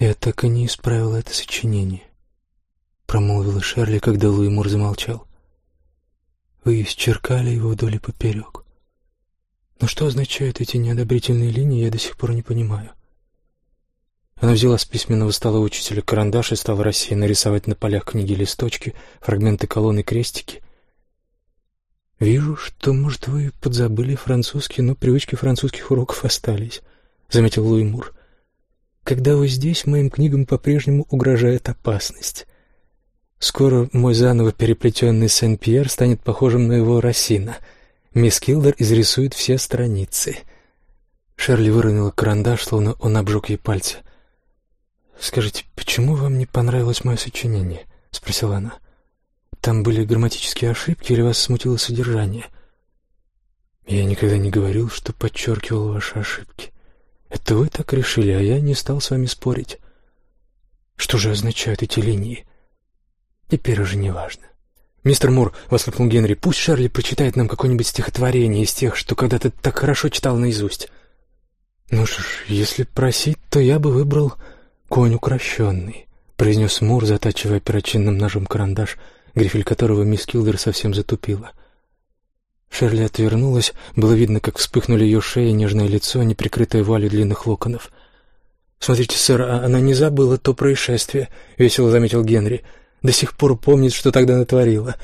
«Я так и не исправила это сочинение», — промолвила Шерли, когда Луи Мур замолчал. «Вы исчеркали его вдоль и поперек. Но что означают эти неодобрительные линии, я до сих пор не понимаю». Она взяла с письменного стола учителя карандаш и стала рассеянно рисовать на полях книги листочки, фрагменты колонны, крестики. «Вижу, что, может, вы подзабыли французский, но привычки французских уроков остались», — заметил Луи Мур. Когда вы здесь, моим книгам по-прежнему угрожает опасность. Скоро мой заново переплетенный Сен-Пьер станет похожим на его Рассина. Мисс Килдер изрисует все страницы. Шерли выронила карандаш, словно он обжег ей пальцы. «Скажите, почему вам не понравилось мое сочинение?» — спросила она. «Там были грамматические ошибки или вас смутило содержание?» «Я никогда не говорил, что подчеркивал ваши ошибки». Это вы так решили, а я не стал с вами спорить. Что же означают эти линии? Теперь уже не важно. «Мистер Мур», — воскликнул Генри, — «пусть Шарли прочитает нам какое-нибудь стихотворение из тех, что когда-то так хорошо читал наизусть». «Ну что ж, если просить, то я бы выбрал «Конь укращенный», — произнес Мур, затачивая перочинным ножом карандаш, грифель которого мисс Килдер совсем затупила. Шерли отвернулась, было видно, как вспыхнули ее шея нежное лицо, неприкрытое вуалью длинных локонов. «Смотрите, сэр, а она не забыла то происшествие», — весело заметил Генри. «До сих пор помнит, что тогда натворила».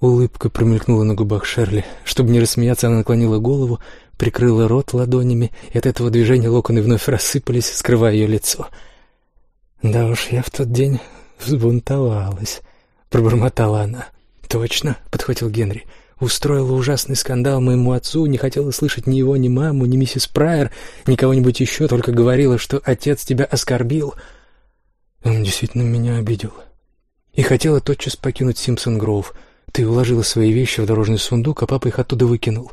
Улыбка промелькнула на губах Шерли. Чтобы не рассмеяться, она наклонила голову, прикрыла рот ладонями, и от этого движения локоны вновь рассыпались, скрывая ее лицо. «Да уж, я в тот день взбунтовалась», — пробормотала она. «Точно», — подхватил Генри. Устроила ужасный скандал моему отцу, не хотела слышать ни его, ни маму, ни миссис Прайер, ни кого-нибудь еще, только говорила, что отец тебя оскорбил. Он действительно меня обидел. И хотела тотчас покинуть Симпсон Гроув. Ты уложила свои вещи в дорожный сундук, а папа их оттуда выкинул.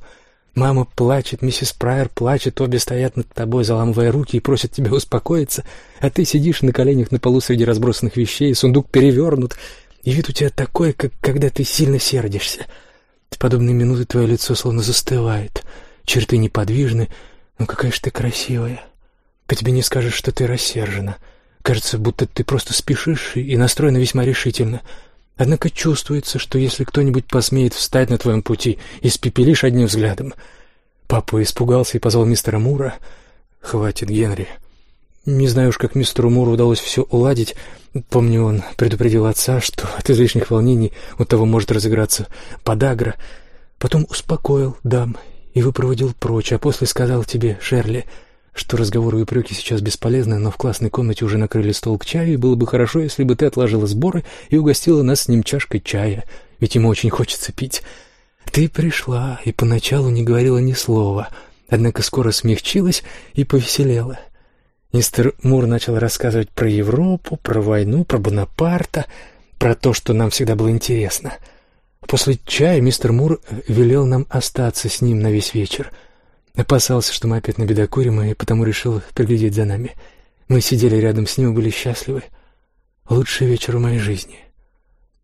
Мама плачет, миссис Прайер плачет, обе стоят над тобой, заламывая руки и просят тебя успокоиться, а ты сидишь на коленях на полу среди разбросанных вещей, сундук перевернут, и вид у тебя такой, как когда ты сильно сердишься. В подобные минуты твое лицо словно застывает, черты неподвижны, но какая же ты красивая. По тебе не скажешь, что ты рассержена. Кажется, будто ты просто спешишь и настроена весьма решительно. Однако чувствуется, что если кто-нибудь посмеет встать на твоем пути, испепелишь одним взглядом. Папа испугался и позвал мистера Мура. «Хватит, Генри. Не знаю уж, как мистеру Муру удалось все уладить. Помню, он предупредил отца, что от излишних волнений у того может разыграться подагра. Потом успокоил дам и выпроводил прочь, а после сказал тебе, Шерли, что разговоры и упреки сейчас бесполезны, но в классной комнате уже накрыли стол к чаю, и было бы хорошо, если бы ты отложила сборы и угостила нас с ним чашкой чая, ведь ему очень хочется пить. Ты пришла и поначалу не говорила ни слова, однако скоро смягчилась и повеселела — Мистер Мур начал рассказывать про Европу, про войну, про Бонапарта, про то, что нам всегда было интересно. После чая мистер Мур велел нам остаться с ним на весь вечер. Опасался, что мы опять набедокурим, и потому решил приглядеть за нами. Мы сидели рядом с ним и были счастливы. Лучший вечер в моей жизни.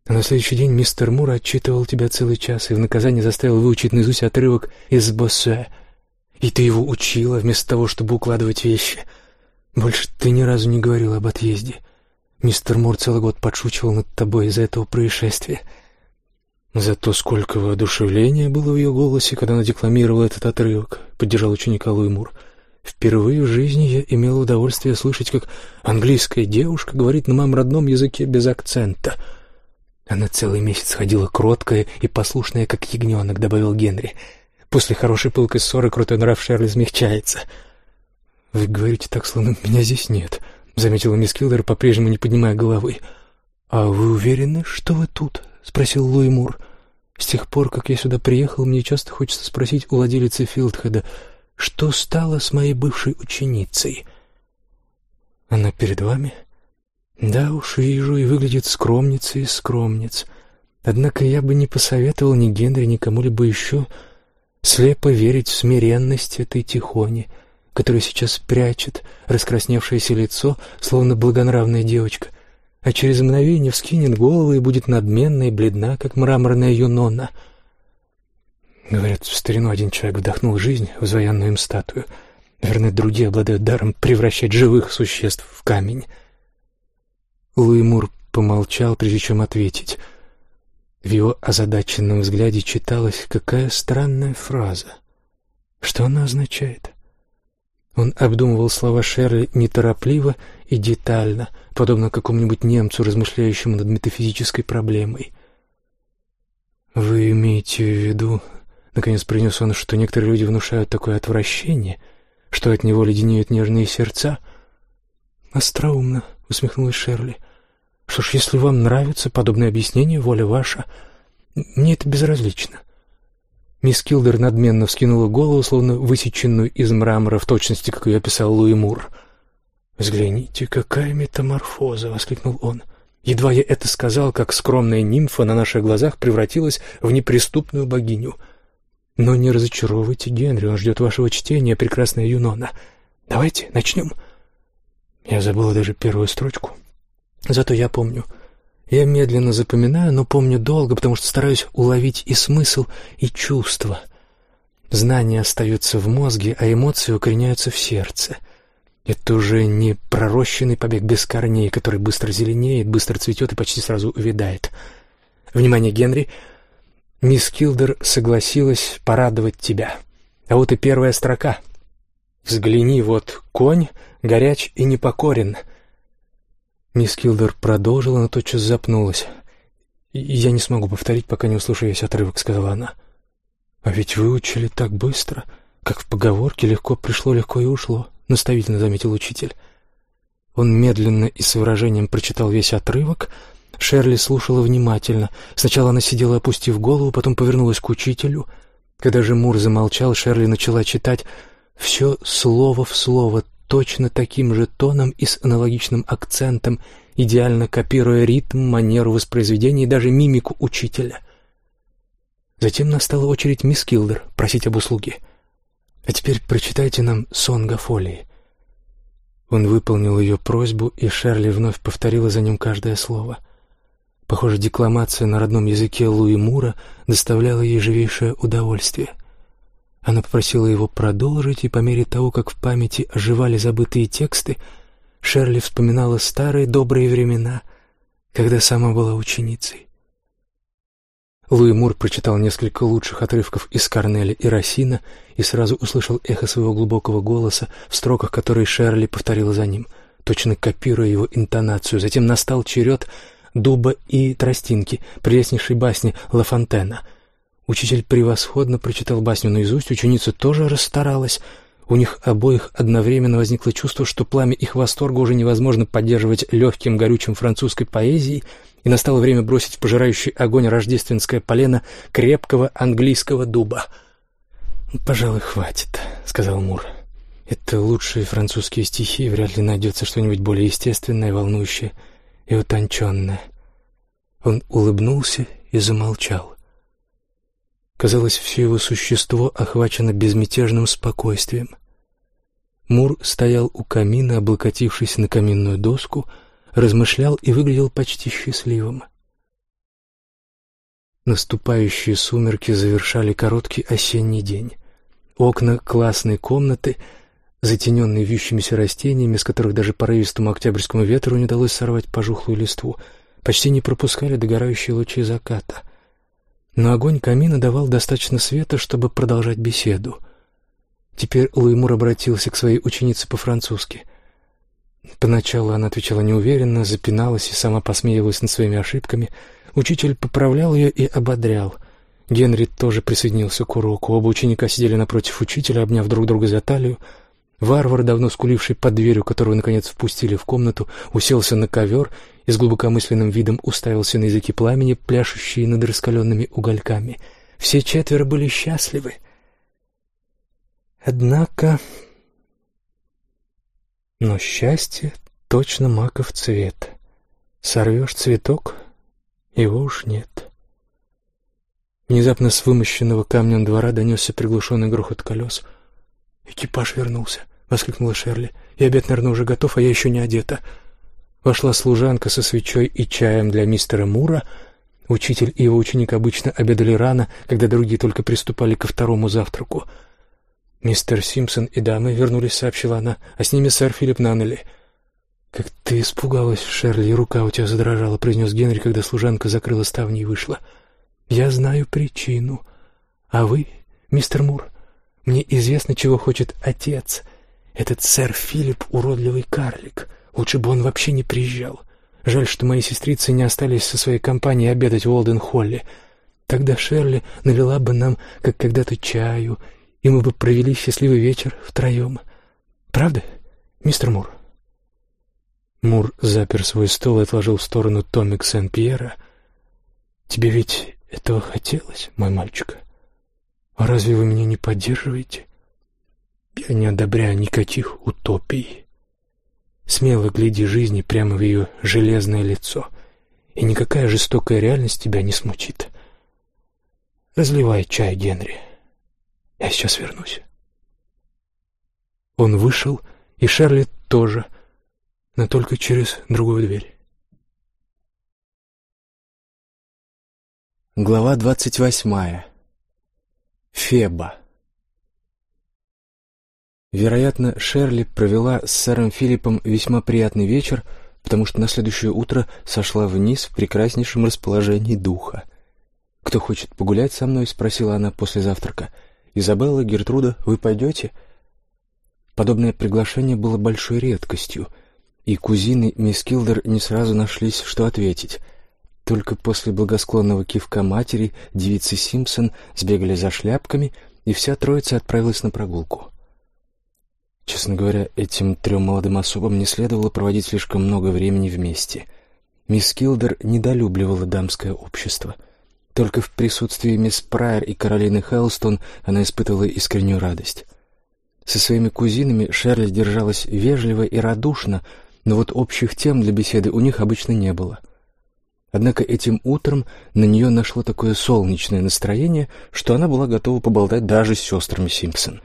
А на следующий день мистер Мур отчитывал тебя целый час и в наказание заставил выучить наизусть отрывок из Боссе. И ты его учила, вместо того, чтобы укладывать вещи — больше ты ни разу не говорил об отъезде. Мистер Мур целый год подшучивал над тобой из-за этого происшествия. Зато сколько воодушевления было в ее голосе, когда она декламировала этот отрывок, поддержал ученика Луи Мур. Впервые в жизни я имел удовольствие слышать, как английская девушка говорит на моем родном языке без акцента. Она целый месяц ходила кроткая и послушная, как ягненок, добавил Генри. После хорошей пылкой ссоры крутой нрав Шерли смягчается. — «Вы говорите так, словно меня здесь нет», — заметила мисс Киллер, по-прежнему не поднимая головы. «А вы уверены, что вы тут?» — спросил Луи Мур. «С тех пор, как я сюда приехал, мне часто хочется спросить у владелицы Филдхеда, что стало с моей бывшей ученицей?» «Она перед вами?» «Да уж, вижу, и выглядит скромницей из скромниц. Однако я бы не посоветовал ни Генри, ни кому-либо еще слепо верить в смиренность этой Тихони» который сейчас прячет раскрасневшееся лицо, словно благонравная девочка, а через мгновение вскинет голову и будет надменна и бледна, как мраморная юнона. Говорят, в старину один человек вдохнул жизнь в звоянную им статую. Наверное, другие обладают даром превращать живых существ в камень. Луи Мур помолчал, прежде чем ответить. В его озадаченном взгляде читалась какая странная фраза. Что она означает? Он обдумывал слова Шерли неторопливо и детально, подобно какому-нибудь немцу, размышляющему над метафизической проблемой. «Вы имеете в виду...» — наконец принес он, что некоторые люди внушают такое отвращение, что от него леденеют нежные сердца. «Остроумно», — усмехнулась Шерли. «Что ж, если вам нравится подобное объяснение, воля ваша, мне это безразлично». Мисс Килдер надменно вскинула голову, словно высеченную из мрамора, в точности, как ее описал Луи Мур. «Взгляните, какая метаморфоза!» — воскликнул он. Едва я это сказал, как скромная нимфа на наших глазах превратилась в неприступную богиню. Но не разочаровывайте Генри, он ждет вашего чтения, прекрасная Юнона. Давайте начнем. Я забыла даже первую строчку. Зато я помню — я медленно запоминаю, но помню долго, потому что стараюсь уловить и смысл, и чувство. Знания остаются в мозге, а эмоции укореняются в сердце. Это уже не пророщенный побег без корней, который быстро зеленеет, быстро цветет и почти сразу увядает. Внимание, Генри! Мисс Килдер согласилась порадовать тебя. А вот и первая строка. «Взгляни, вот конь, горяч и непокорен». Мисс Килдер продолжила, но тотчас запнулась. «Я не смогу повторить, пока не услышу весь отрывок», — сказала она. «А ведь выучили так быстро, как в поговорке «легко пришло, легко и ушло», — наставительно заметил учитель. Он медленно и с выражением прочитал весь отрывок. Шерли слушала внимательно. Сначала она сидела, опустив голову, потом повернулась к учителю. Когда же Мур замолчал, Шерли начала читать все слово в слово, точно таким же тоном и с аналогичным акцентом, идеально копируя ритм, манеру воспроизведения и даже мимику учителя. Затем настала очередь мисс Килдер просить об услуге. «А теперь прочитайте нам сон Гафолии». Он выполнил ее просьбу, и Шерли вновь повторила за ним каждое слово. Похоже, декламация на родном языке Луи Мура доставляла ей живейшее удовольствие. Она попросила его продолжить, и по мере того, как в памяти оживали забытые тексты, Шерли вспоминала старые добрые времена, когда сама была ученицей. Луи Мур прочитал несколько лучших отрывков из Корнеля и Росина и сразу услышал эхо своего глубокого голоса в строках, которые Шерли повторила за ним, точно копируя его интонацию. Затем настал черед дуба и тростинки, прелестнейшей басни Ла Фонтена — Учитель превосходно прочитал басню наизусть, ученица тоже расстаралась. У них обоих одновременно возникло чувство, что пламя их восторга уже невозможно поддерживать легким горючим французской поэзией, и настало время бросить в пожирающий огонь рождественское полено крепкого английского дуба. «Пожалуй, хватит», — сказал Мур. «Это лучшие французские стихи, вряд ли найдется что-нибудь более естественное, волнующее и утонченное». Он улыбнулся и замолчал. Казалось, все его существо охвачено безмятежным спокойствием. Мур стоял у камина, облокотившись на каминную доску, размышлял и выглядел почти счастливым. Наступающие сумерки завершали короткий осенний день. Окна классной комнаты, затененные вьющимися растениями, с которых даже порывистому октябрьскому ветру не удалось сорвать пожухлую листву, почти не пропускали догорающие лучи заката — но огонь камина давал достаточно света, чтобы продолжать беседу. Теперь Луимур обратился к своей ученице по-французски. Поначалу она отвечала неуверенно, запиналась и сама посмеивалась над своими ошибками. Учитель поправлял ее и ободрял. Генри тоже присоединился к уроку. Оба ученика сидели напротив учителя, обняв друг друга за талию. Варвар, давно скуливший под дверью, которую, наконец, впустили в комнату, уселся на ковер и с глубокомысленным видом уставился на языки пламени, пляшущие над раскаленными угольками. Все четверо были счастливы. Однако... Но счастье точно маков цвет. Сорвешь цветок, его уж нет. Внезапно с вымощенного камнем двора донесся приглушенный грохот колес. «Экипаж вернулся!» — воскликнула Шерли. «И обед, наверное, уже готов, а я еще не одета». Вошла служанка со свечой и чаем для мистера Мура. Учитель и его ученик обычно обедали рано, когда другие только приступали ко второму завтраку. «Мистер Симпсон и дамы вернулись», — сообщила она, — «а с ними сэр Филипп Наннелли». «Как ты испугалась, Шерли, рука у тебя задрожала», — произнес Генри, когда служанка закрыла ставни и вышла. «Я знаю причину. А вы, мистер Мур, мне известно, чего хочет отец. Этот сэр Филипп — уродливый карлик. Лучше бы он вообще не приезжал. Жаль, что мои сестрицы не остались со своей компанией обедать в Уолден-Холле. Тогда Шерли налила бы нам, как когда-то, чаю, и мы бы провели счастливый вечер втроем. Правда, мистер Мур?» Мур запер свой стол и отложил в сторону томик Сен-Пьера. «Тебе ведь этого хотелось, мой мальчик? А разве вы меня не поддерживаете? Я не одобряю никаких утопий. Смело гляди жизни прямо в ее железное лицо, и никакая жестокая реальность тебя не смутит. Разливай чай, Генри. Я сейчас вернусь». Он вышел, и Шарлетт тоже, но только через другую дверь. Глава двадцать восьмая. Феба. Вероятно, Шерли провела с сэром Филиппом весьма приятный вечер, потому что на следующее утро сошла вниз в прекраснейшем расположении духа. «Кто хочет погулять со мной?» — спросила она после завтрака. «Изабелла, Гертруда, вы пойдете?» Подобное приглашение было большой редкостью, и кузины мисс Килдер не сразу нашлись, что ответить. Только после благосклонного кивка матери девицы Симпсон сбегали за шляпками, и вся троица отправилась на прогулку. Честно говоря, этим трем молодым особам не следовало проводить слишком много времени вместе. Мисс Килдер недолюбливала дамское общество — только в присутствии мисс Прайер и Каролины Хелстон она испытывала искреннюю радость. Со своими кузинами Шерли держалась вежливо и радушно, но вот общих тем для беседы у них обычно не было. Однако этим утром на нее нашло такое солнечное настроение, что она была готова поболтать даже с сестрами Симпсон.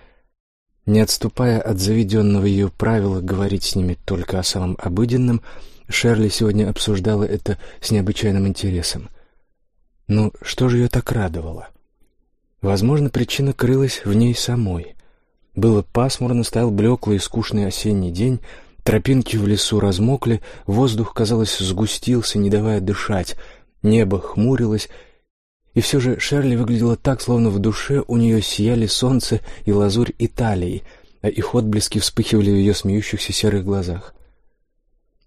Не отступая от заведенного ее правила говорить с ними только о самом обыденном, Шерли сегодня обсуждала это с необычайным интересом. Но что же ее так радовало? Возможно, причина крылась в ней самой. Было пасмурно, стоял блеклый и скучный осенний день, тропинки в лесу размокли, воздух, казалось, сгустился, не давая дышать, небо хмурилось, и все же Шерли выглядела так, словно в душе у нее сияли солнце и лазурь Италии, а их отблески вспыхивали в ее смеющихся серых глазах.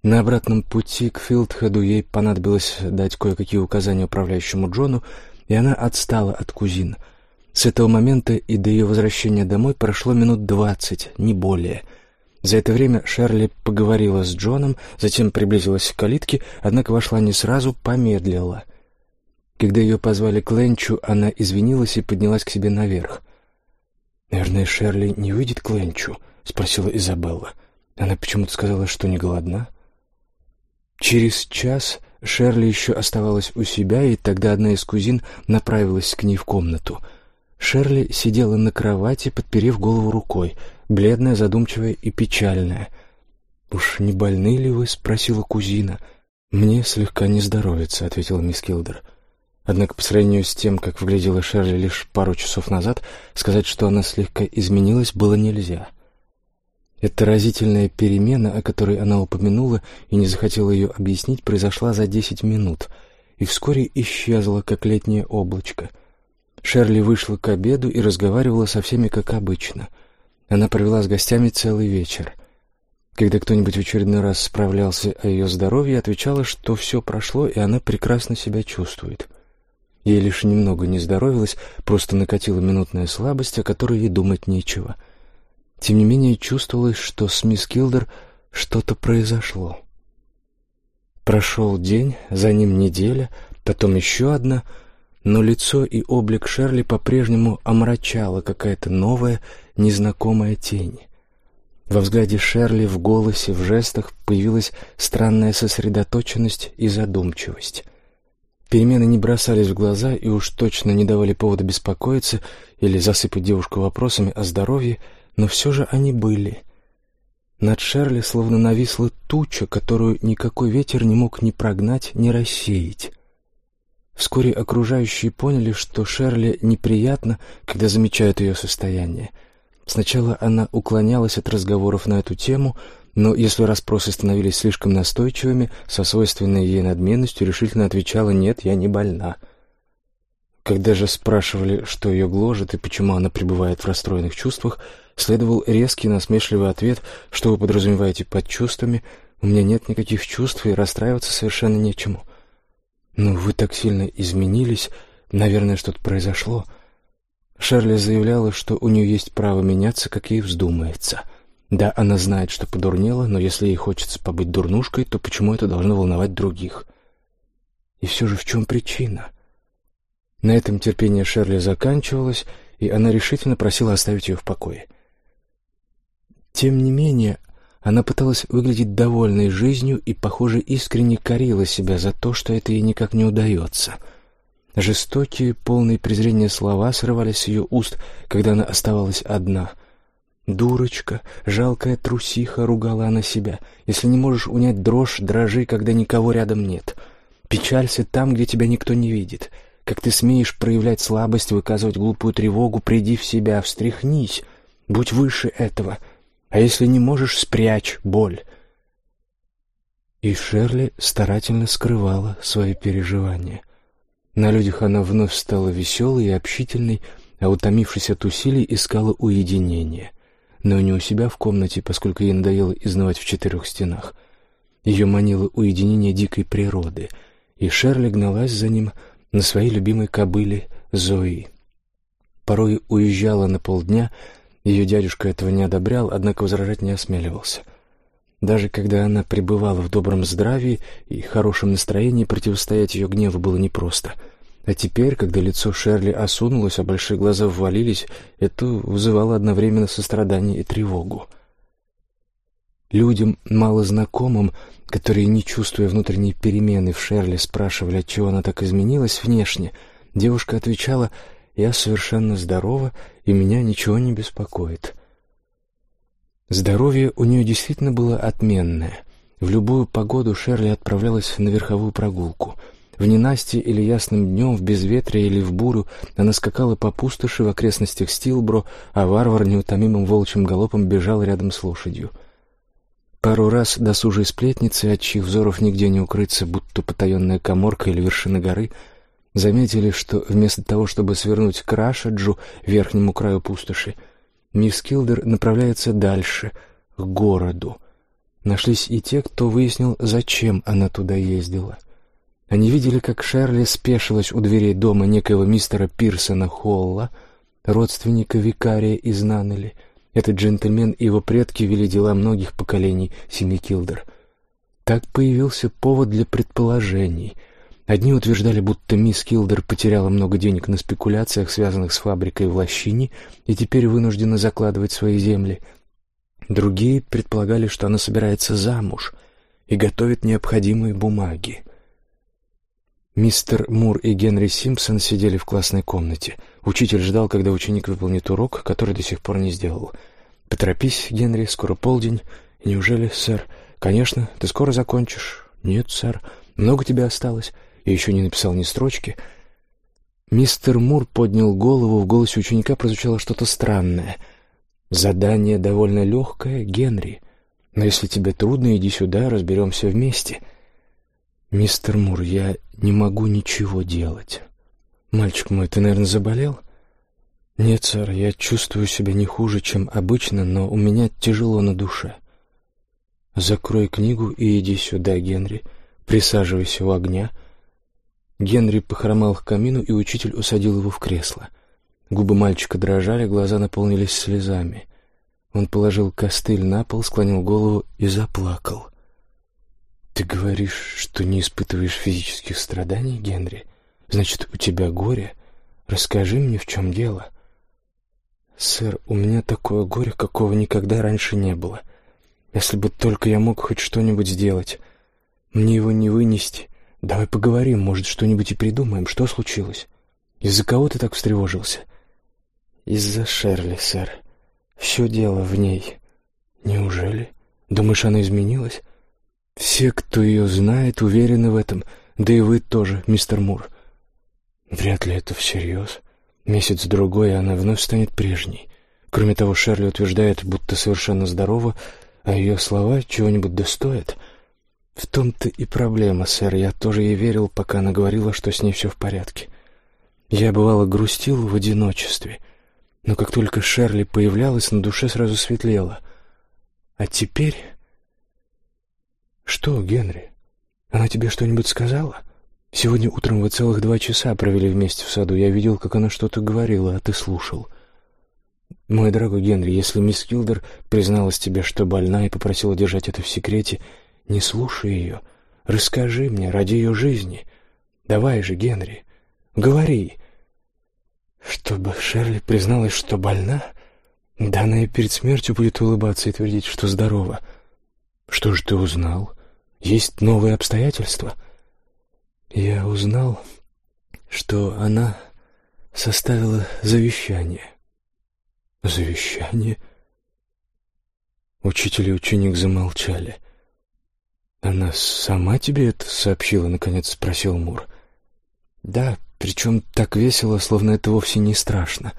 На обратном пути к Филдхеду ей понадобилось дать кое-какие указания управляющему Джону, и она отстала от кузин. С этого момента и до ее возвращения домой прошло минут двадцать, не более. За это время Шерли поговорила с Джоном, затем приблизилась к калитке, однако вошла не сразу, помедлила. Когда ее позвали к Ленчу, она извинилась и поднялась к себе наверх. «Наверное, Шерли не выйдет к Ленчу?» — спросила Изабелла. Она почему-то сказала, что не голодна. Через час Шерли еще оставалась у себя, и тогда одна из кузин направилась к ней в комнату. Шерли сидела на кровати, подперев голову рукой, бледная, задумчивая и печальная. «Уж не больны ли вы?» — спросила кузина. «Мне слегка не здоровится», — ответила мисс Килдер. Однако по сравнению с тем, как выглядела Шерли лишь пару часов назад, сказать, что она слегка изменилась, было нельзя. Эта разительная перемена, о которой она упомянула и не захотела ее объяснить, произошла за десять минут и вскоре исчезла, как летнее облачко. Шерли вышла к обеду и разговаривала со всеми, как обычно. Она провела с гостями целый вечер. Когда кто-нибудь в очередной раз справлялся о ее здоровье, отвечала, что все прошло, и она прекрасно себя чувствует. Ей лишь немного не здоровилось, просто накатила минутная слабость, о которой ей думать нечего — тем не менее чувствовалось, что с мисс Килдер что-то произошло. Прошел день, за ним неделя, потом еще одна, но лицо и облик Шерли по-прежнему омрачала какая-то новая, незнакомая тень. Во взгляде Шерли, в голосе, в жестах появилась странная сосредоточенность и задумчивость. Перемены не бросались в глаза и уж точно не давали повода беспокоиться или засыпать девушку вопросами о здоровье, но все же они были. Над Шерли словно нависла туча, которую никакой ветер не мог ни прогнать, ни рассеять. Вскоре окружающие поняли, что Шерли неприятно, когда замечают ее состояние. Сначала она уклонялась от разговоров на эту тему, но если расспросы становились слишком настойчивыми, со свойственной ей надменностью решительно отвечала «нет, я не больна». Когда же спрашивали, что ее гложет и почему она пребывает в расстроенных чувствах, следовал резкий насмешливый ответ, что вы подразумеваете под чувствами, у меня нет никаких чувств и расстраиваться совершенно нечему. «Ну, вы так сильно изменились, наверное, что-то произошло». Шерли заявляла, что у нее есть право меняться, как ей вздумается. Да, она знает, что подурнела, но если ей хочется побыть дурнушкой, то почему это должно волновать других? И все же в чем причина? На этом терпение Шерли заканчивалось, и она решительно просила оставить ее в покое. Тем не менее, она пыталась выглядеть довольной жизнью и, похоже, искренне корила себя за то, что это ей никак не удается — Жестокие, полные презрения слова срывались с ее уст, когда она оставалась одна. «Дурочка, жалкая трусиха», — ругала она себя. «Если не можешь унять дрожь, дрожи, когда никого рядом нет. Печалься там, где тебя никто не видит. Как ты смеешь проявлять слабость, выказывать глупую тревогу, приди в себя, встряхнись, будь выше этого. А если не можешь, спрячь боль». И Шерли старательно скрывала свои переживания. На людях она вновь стала веселой и общительной, а утомившись от усилий, искала уединения. Но не у себя в комнате, поскольку ей надоело изнывать в четырех стенах. Ее манило уединение дикой природы, и Шерли гналась за ним на своей любимой кобыле Зои. Порой уезжала на полдня, ее дядюшка этого не одобрял, однако возражать не осмеливался — даже когда она пребывала в добром здравии и хорошем настроении, противостоять ее гневу было непросто. А теперь, когда лицо Шерли осунулось, а большие глаза ввалились, это вызывало одновременно сострадание и тревогу. Людям, мало знакомым, которые, не чувствуя внутренней перемены в Шерли, спрашивали, отчего она так изменилась внешне, девушка отвечала «Я совершенно здорова, и меня ничего не беспокоит». Здоровье у нее действительно было отменное. В любую погоду Шерли отправлялась на верховую прогулку. В ненастье или ясным днем, в безветрие или в бурю она скакала по пустоши в окрестностях Стилбро, а варвар неутомимым волчьим галопом бежал рядом с лошадью. Пару раз досужие сплетницы, от чьих взоров нигде не укрыться, будто потаенная коморка или вершина горы, заметили, что вместо того, чтобы свернуть к Рашаджу, верхнему краю пустоши, Мисс Килдер направляется дальше, к городу. Нашлись и те, кто выяснил, зачем она туда ездила. Они видели, как Шерли спешилась у дверей дома некоего мистера Пирсона Холла, родственника викария из Наннели. Этот джентльмен и его предки вели дела многих поколений семьи Килдер. Так появился повод для предположений — Одни утверждали, будто мисс Килдер потеряла много денег на спекуляциях, связанных с фабрикой в Лощине, и теперь вынуждена закладывать свои земли. Другие предполагали, что она собирается замуж и готовит необходимые бумаги. Мистер Мур и Генри Симпсон сидели в классной комнате. Учитель ждал, когда ученик выполнит урок, который до сих пор не сделал. «Поторопись, Генри, скоро полдень. Неужели, сэр?» «Конечно. Ты скоро закончишь?» «Нет, сэр. Много тебе осталось?» и еще не написал ни строчки. Мистер Мур поднял голову, в голосе ученика прозвучало что-то странное. «Задание довольно легкое, Генри, но если тебе трудно, иди сюда, разберемся вместе». «Мистер Мур, я не могу ничего делать». «Мальчик мой, ты, наверное, заболел?» «Нет, сэр, я чувствую себя не хуже, чем обычно, но у меня тяжело на душе». «Закрой книгу и иди сюда, Генри. Присаживайся у огня». Генри похромал к камину, и учитель усадил его в кресло. Губы мальчика дрожали, глаза наполнились слезами. Он положил костыль на пол, склонил голову и заплакал. «Ты говоришь, что не испытываешь физических страданий, Генри? Значит, у тебя горе? Расскажи мне, в чем дело?» «Сэр, у меня такое горе, какого никогда раньше не было. Если бы только я мог хоть что-нибудь сделать. Мне его не вынести». «Давай поговорим, может, что-нибудь и придумаем. Что случилось? Из-за кого ты так встревожился?» «Из-за Шерли, сэр. Все дело в ней». «Неужели? Думаешь, она изменилась?» «Все, кто ее знает, уверены в этом. Да и вы тоже, мистер Мур». «Вряд ли это всерьез. Месяц-другой, и она вновь станет прежней. Кроме того, Шерли утверждает, будто совершенно здорова, а ее слова чего-нибудь достоят. В том-то и проблема, сэр. Я тоже ей верил, пока она говорила, что с ней все в порядке. Я, бывало, грустил в одиночестве, но как только Шерли появлялась, на душе сразу светлело. А теперь... Что, Генри? Она тебе что-нибудь сказала? Сегодня утром вы целых два часа провели вместе в саду. Я видел, как она что-то говорила, а ты слушал. Мой дорогой Генри, если мисс Килдер призналась тебе, что больна, и попросила держать это в секрете, не слушай ее. Расскажи мне ради ее жизни. Давай же, Генри, говори. Чтобы Шерли призналась, что больна? Да она и перед смертью будет улыбаться и твердить, что здорова. Что же ты узнал? Есть новые обстоятельства? Я узнал, что она составила завещание. Завещание? Учитель и ученик замолчали. «Она сама тебе это сообщила?» — наконец спросил Мур. «Да, причем так весело, словно это вовсе не страшно.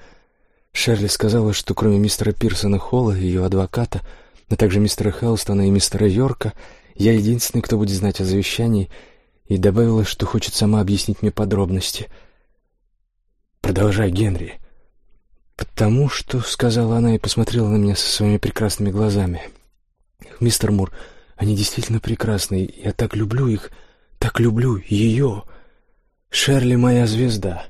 Шерли сказала, что кроме мистера Пирсона Холла, ее адвоката, а также мистера Хелстона и мистера Йорка, я единственный, кто будет знать о завещании, и добавила, что хочет сама объяснить мне подробности. «Продолжай, Генри». «Потому что», — сказала она и посмотрела на меня со своими прекрасными глазами. «Мистер Мур, они действительно прекрасные. Я так люблю их, так люблю ее. Шерли моя звезда.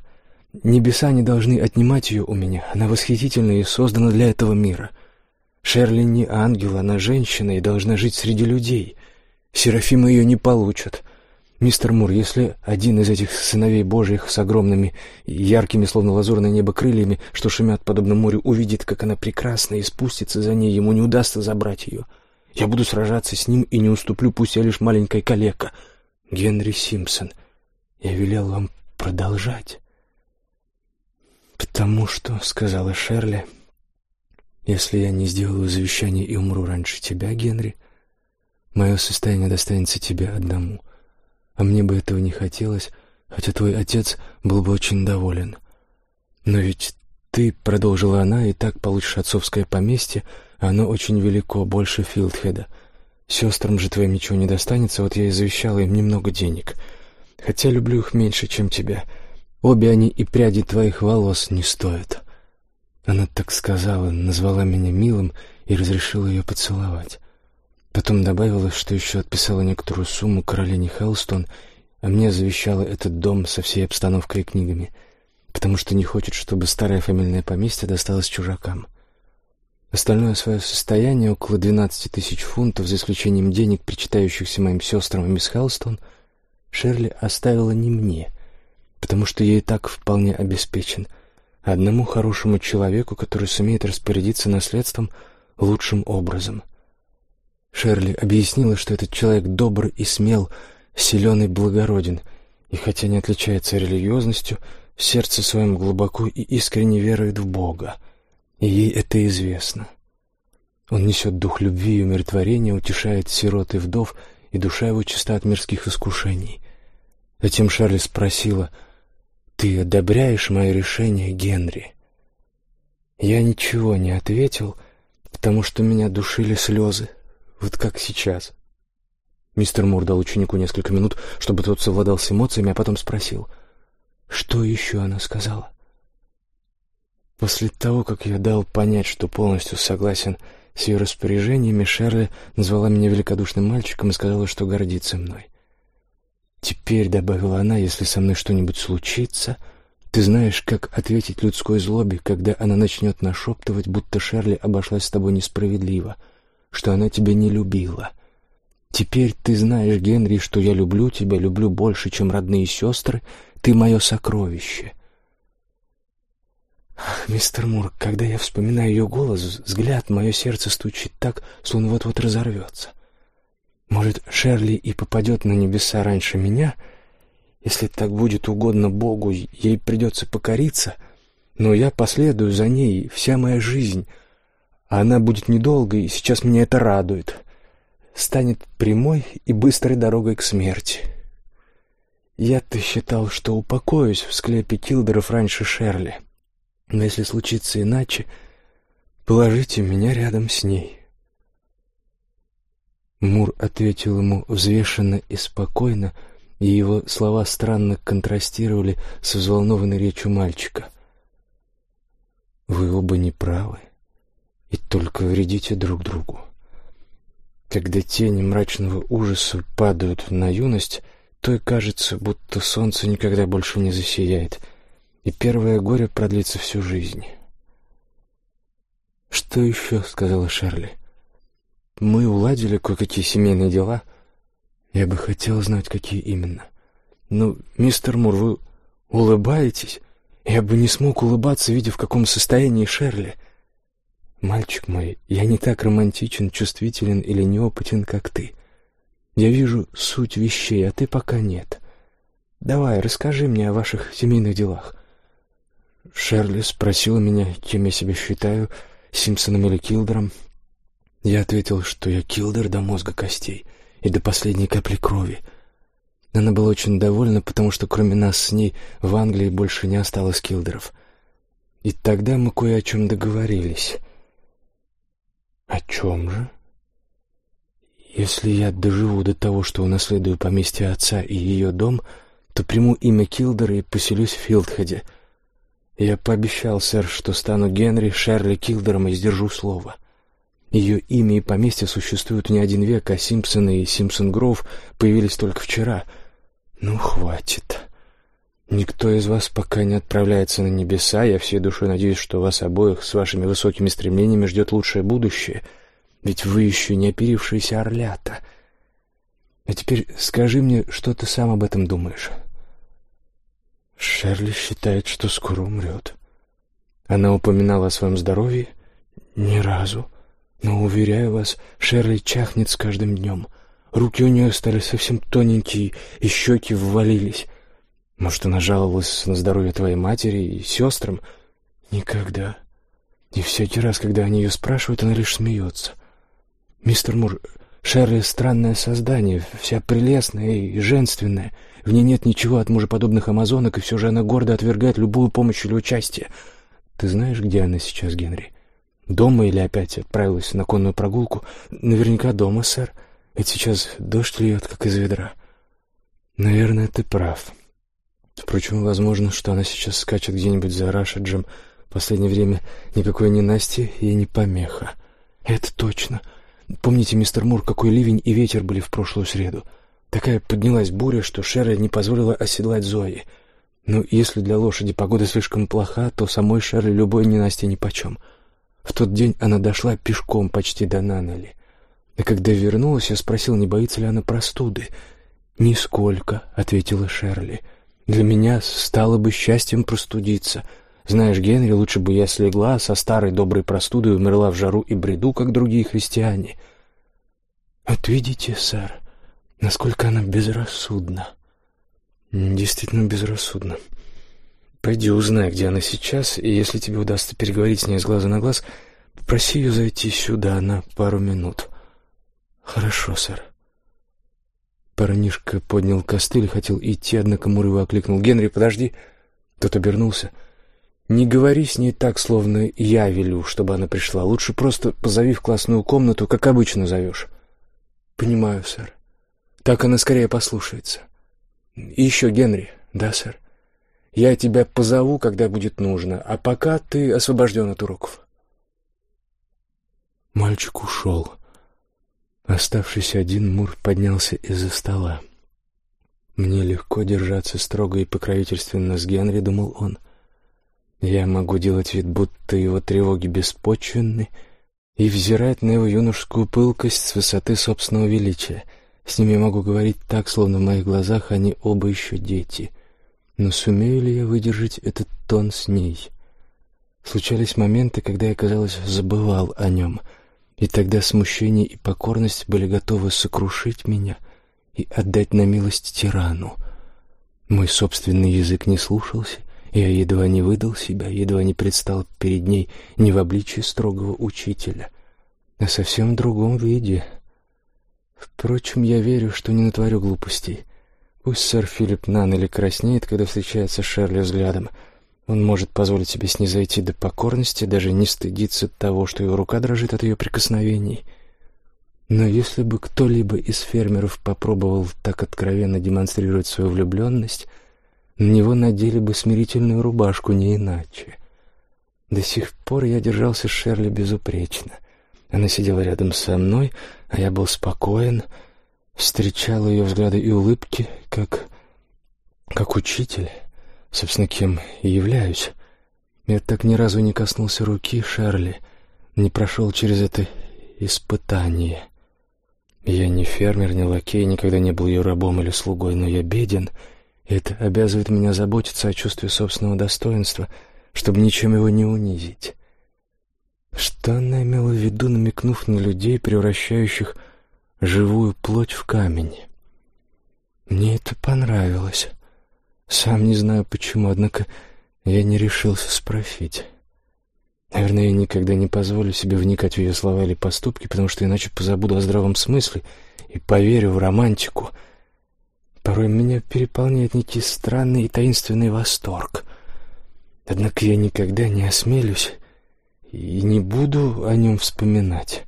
Небеса не должны отнимать ее у меня. Она восхитительна и создана для этого мира. Шерли не ангел, она женщина и должна жить среди людей. Серафимы ее не получат. «Мистер Мур, если один из этих сыновей Божьих с огромными, яркими, словно лазурное небо, крыльями, что шумят подобно морю, увидит, как она прекрасна и спустится за ней, ему не удастся забрать ее. Я буду сражаться с ним и не уступлю, пусть я лишь маленькая калека. Генри Симпсон, я велел вам продолжать». «Потому что», — сказала Шерли, — «если я не сделаю завещание и умру раньше тебя, Генри, мое состояние достанется тебе одному» а мне бы этого не хотелось, хотя твой отец был бы очень доволен. Но ведь ты, — продолжила она, — и так получишь отцовское поместье, а оно очень велико, больше Филдхеда. Сестрам же твоим ничего не достанется, вот я и завещала им немного денег. Хотя люблю их меньше, чем тебя. Обе они и пряди твоих волос не стоят. Она так сказала, назвала меня милым и разрешила ее поцеловать. Потом добавила, что еще отписала некоторую сумму Каролине Хелстон, а мне завещала этот дом со всей обстановкой и книгами, потому что не хочет, чтобы старое фамильное поместье досталось чужакам. Остальное свое состояние, около двенадцати тысяч фунтов, за исключением денег, причитающихся моим сестрам и мисс Хелстон, Шерли оставила не мне, потому что ей так вполне обеспечен, одному хорошему человеку, который сумеет распорядиться наследством лучшим образом — Шерли объяснила, что этот человек добр и смел, силен и благороден, и хотя не отличается религиозностью, в сердце своем глубоко и искренне верует в Бога, и ей это известно. Он несет дух любви и умиротворения, утешает сирот и вдов, и душа его чиста от мирских искушений. Затем Шерли спросила, «Ты одобряешь мое решение, Генри?» Я ничего не ответил, потому что меня душили слезы. Вот как сейчас. Мистер Мур дал ученику несколько минут, чтобы тот совладал с эмоциями, а потом спросил, что еще она сказала. После того, как я дал понять, что полностью согласен с ее распоряжениями, Шерли назвала меня великодушным мальчиком и сказала, что гордится мной. «Теперь», — добавила она, — «если со мной что-нибудь случится, ты знаешь, как ответить людской злобе, когда она начнет нашептывать, будто Шерли обошлась с тобой несправедливо» что она тебя не любила. Теперь ты знаешь, Генри, что я люблю тебя, люблю больше, чем родные сестры. Ты мое сокровище. Ах, мистер Мур, когда я вспоминаю ее голос, взгляд, мое сердце стучит так, словно вот-вот разорвется. Может, Шерли и попадет на небеса раньше меня? Если так будет угодно Богу, ей придется покориться, но я последую за ней, вся моя жизнь — а она будет недолгой, и сейчас меня это радует. Станет прямой и быстрой дорогой к смерти. Я-то считал, что упокоюсь в склепе Килдеров раньше Шерли. Но если случится иначе, Положите меня рядом с ней». Мур ответил ему взвешенно и спокойно, и его слова странно контрастировали с взволнованной речью мальчика. «Вы оба не правы и только вредите друг другу. Когда тени мрачного ужаса падают на юность, то и кажется, будто солнце никогда больше не засияет, и первое горе продлится всю жизнь». «Что еще?» — сказала Шерли. Мы уладили кое-какие семейные дела. Я бы хотел знать, какие именно. Ну, мистер Мур, вы улыбаетесь? Я бы не смог улыбаться, видя, в каком состоянии Шерли. Мальчик мой, я не так романтичен, чувствителен или неопытен, как ты. Я вижу суть вещей, а ты пока нет. Давай, расскажи мне о ваших семейных делах. Шерли спросила меня, кем я себя считаю, Симпсоном или Килдером. Я ответил, что я килдер до мозга костей и до последней капли крови. Она была очень довольна, потому что кроме нас с ней в Англии больше не осталось килдеров. И тогда мы кое о чем договорились. О чем же? Если я доживу до того, что унаследую поместье отца и ее дом, то приму имя Килдера и поселюсь в Филдхеде. Я пообещал, сэр, что стану Генри Шерли Килдером и сдержу слово. — ее имя и поместье существуют не один век, а Симпсоны и Симпсон-Гроув появились только вчера. Ну, хватит. Никто из вас пока не отправляется на небеса. Я всей душой надеюсь, что вас обоих с вашими высокими стремлениями ждет лучшее будущее. Ведь вы еще не оперившиеся орлята. А теперь скажи мне, что ты сам об этом думаешь? Шерли считает, что скоро умрет. Она упоминала о своем здоровье? Ни разу. Но, уверяю вас, Шерли чахнет с каждым днем. Руки у нее стали совсем тоненькие, и щеки ввалились. Может, она жаловалась на здоровье твоей матери и сестрам? Никогда. И всякий раз, когда они ее спрашивают, она лишь смеется. Мистер Мур, Шерли — странное создание, вся прелестная и женственная. В ней нет ничего от мужеподобных амазонок, и все же она гордо отвергает любую помощь или участие. Ты знаешь, где она сейчас, Генри? Дома или опять отправилась на конную прогулку? Наверняка дома, сэр. Ведь сейчас дождь льет, как из ведра. Наверное, ты прав. Впрочем, возможно, что она сейчас скачет где-нибудь за Рашиджем. В последнее время никакой ненастье и не помеха. Это точно. Помните, мистер Мур, какой ливень и ветер были в прошлую среду? Такая поднялась буря, что Шерри не позволила оседлать Зои. Но если для лошади погода слишком плоха, то самой Шерри любой ненастье нипочем. — в тот день она дошла пешком почти до Нанели. И когда вернулась, я спросил, не боится ли она простуды. «Нисколько», — ответила Шерли. «Для меня стало бы счастьем простудиться. Знаешь, Генри, лучше бы я слегла со старой доброй простудой умерла в жару и бреду, как другие христиане». «Вот видите, сэр, насколько она безрассудна». «Действительно безрассудна. Пойди узнай, где она сейчас, и если тебе удастся переговорить с ней с глаза на глаз, попроси ее зайти сюда на пару минут. Хорошо, сэр. Парнишка поднял костыль, хотел идти, однако Мур окликнул. «Генри, подожди!» Тот обернулся. «Не говори с ней так, словно я велю, чтобы она пришла. Лучше просто позови в классную комнату, как обычно зовешь». «Понимаю, сэр. Так она скорее послушается». «И еще, Генри». «Да, сэр». Я тебя позову, когда будет нужно, а пока ты освобожден от уроков. Мальчик ушел. Оставшись один, Мур поднялся из-за стола. «Мне легко держаться строго и покровительственно с Генри», — думал он. «Я могу делать вид, будто его тревоги беспочвенны, и взирать на его юношескую пылкость с высоты собственного величия. С ними я могу говорить так, словно в моих глазах они оба еще дети. Но сумею ли я выдержать этот тон с ней? Случались моменты, когда я, казалось, забывал о нем, и тогда смущение и покорность были готовы сокрушить меня и отдать на милость тирану. Мой собственный язык не слушался, я едва не выдал себя, едва не предстал перед ней не в обличии строгого учителя, а совсем в другом виде. Впрочем, я верю, что не натворю глупостей. Пусть сэр Филипп Нан или краснеет, когда встречается с Шерли взглядом. Он может позволить себе снизойти до покорности, даже не стыдиться того, что его рука дрожит от ее прикосновений. Но если бы кто-либо из фермеров попробовал так откровенно демонстрировать свою влюбленность, на него надели бы смирительную рубашку, не иначе. До сих пор я держался с Шерли безупречно. Она сидела рядом со мной, а я был спокоен, встречал ее взгляды и улыбки, как... как учитель собственно, кем и являюсь. Я так ни разу не коснулся руки Шерли, не прошел через это испытание. Я не фермер, не лакей, никогда не был ее рабом или слугой, но я беден, и это обязывает меня заботиться о чувстве собственного достоинства, чтобы ничем его не унизить. Что она имела в виду, намекнув на людей, превращающих живую плоть в камень? Мне это понравилось. Сам не знаю почему, однако я не решился спросить. Наверное, я никогда не позволю себе вникать в ее слова или поступки, потому что иначе позабуду о здравом смысле и поверю в романтику. Порой меня переполняет некий странный и таинственный восторг. Однако я никогда не осмелюсь и не буду о нем вспоминать.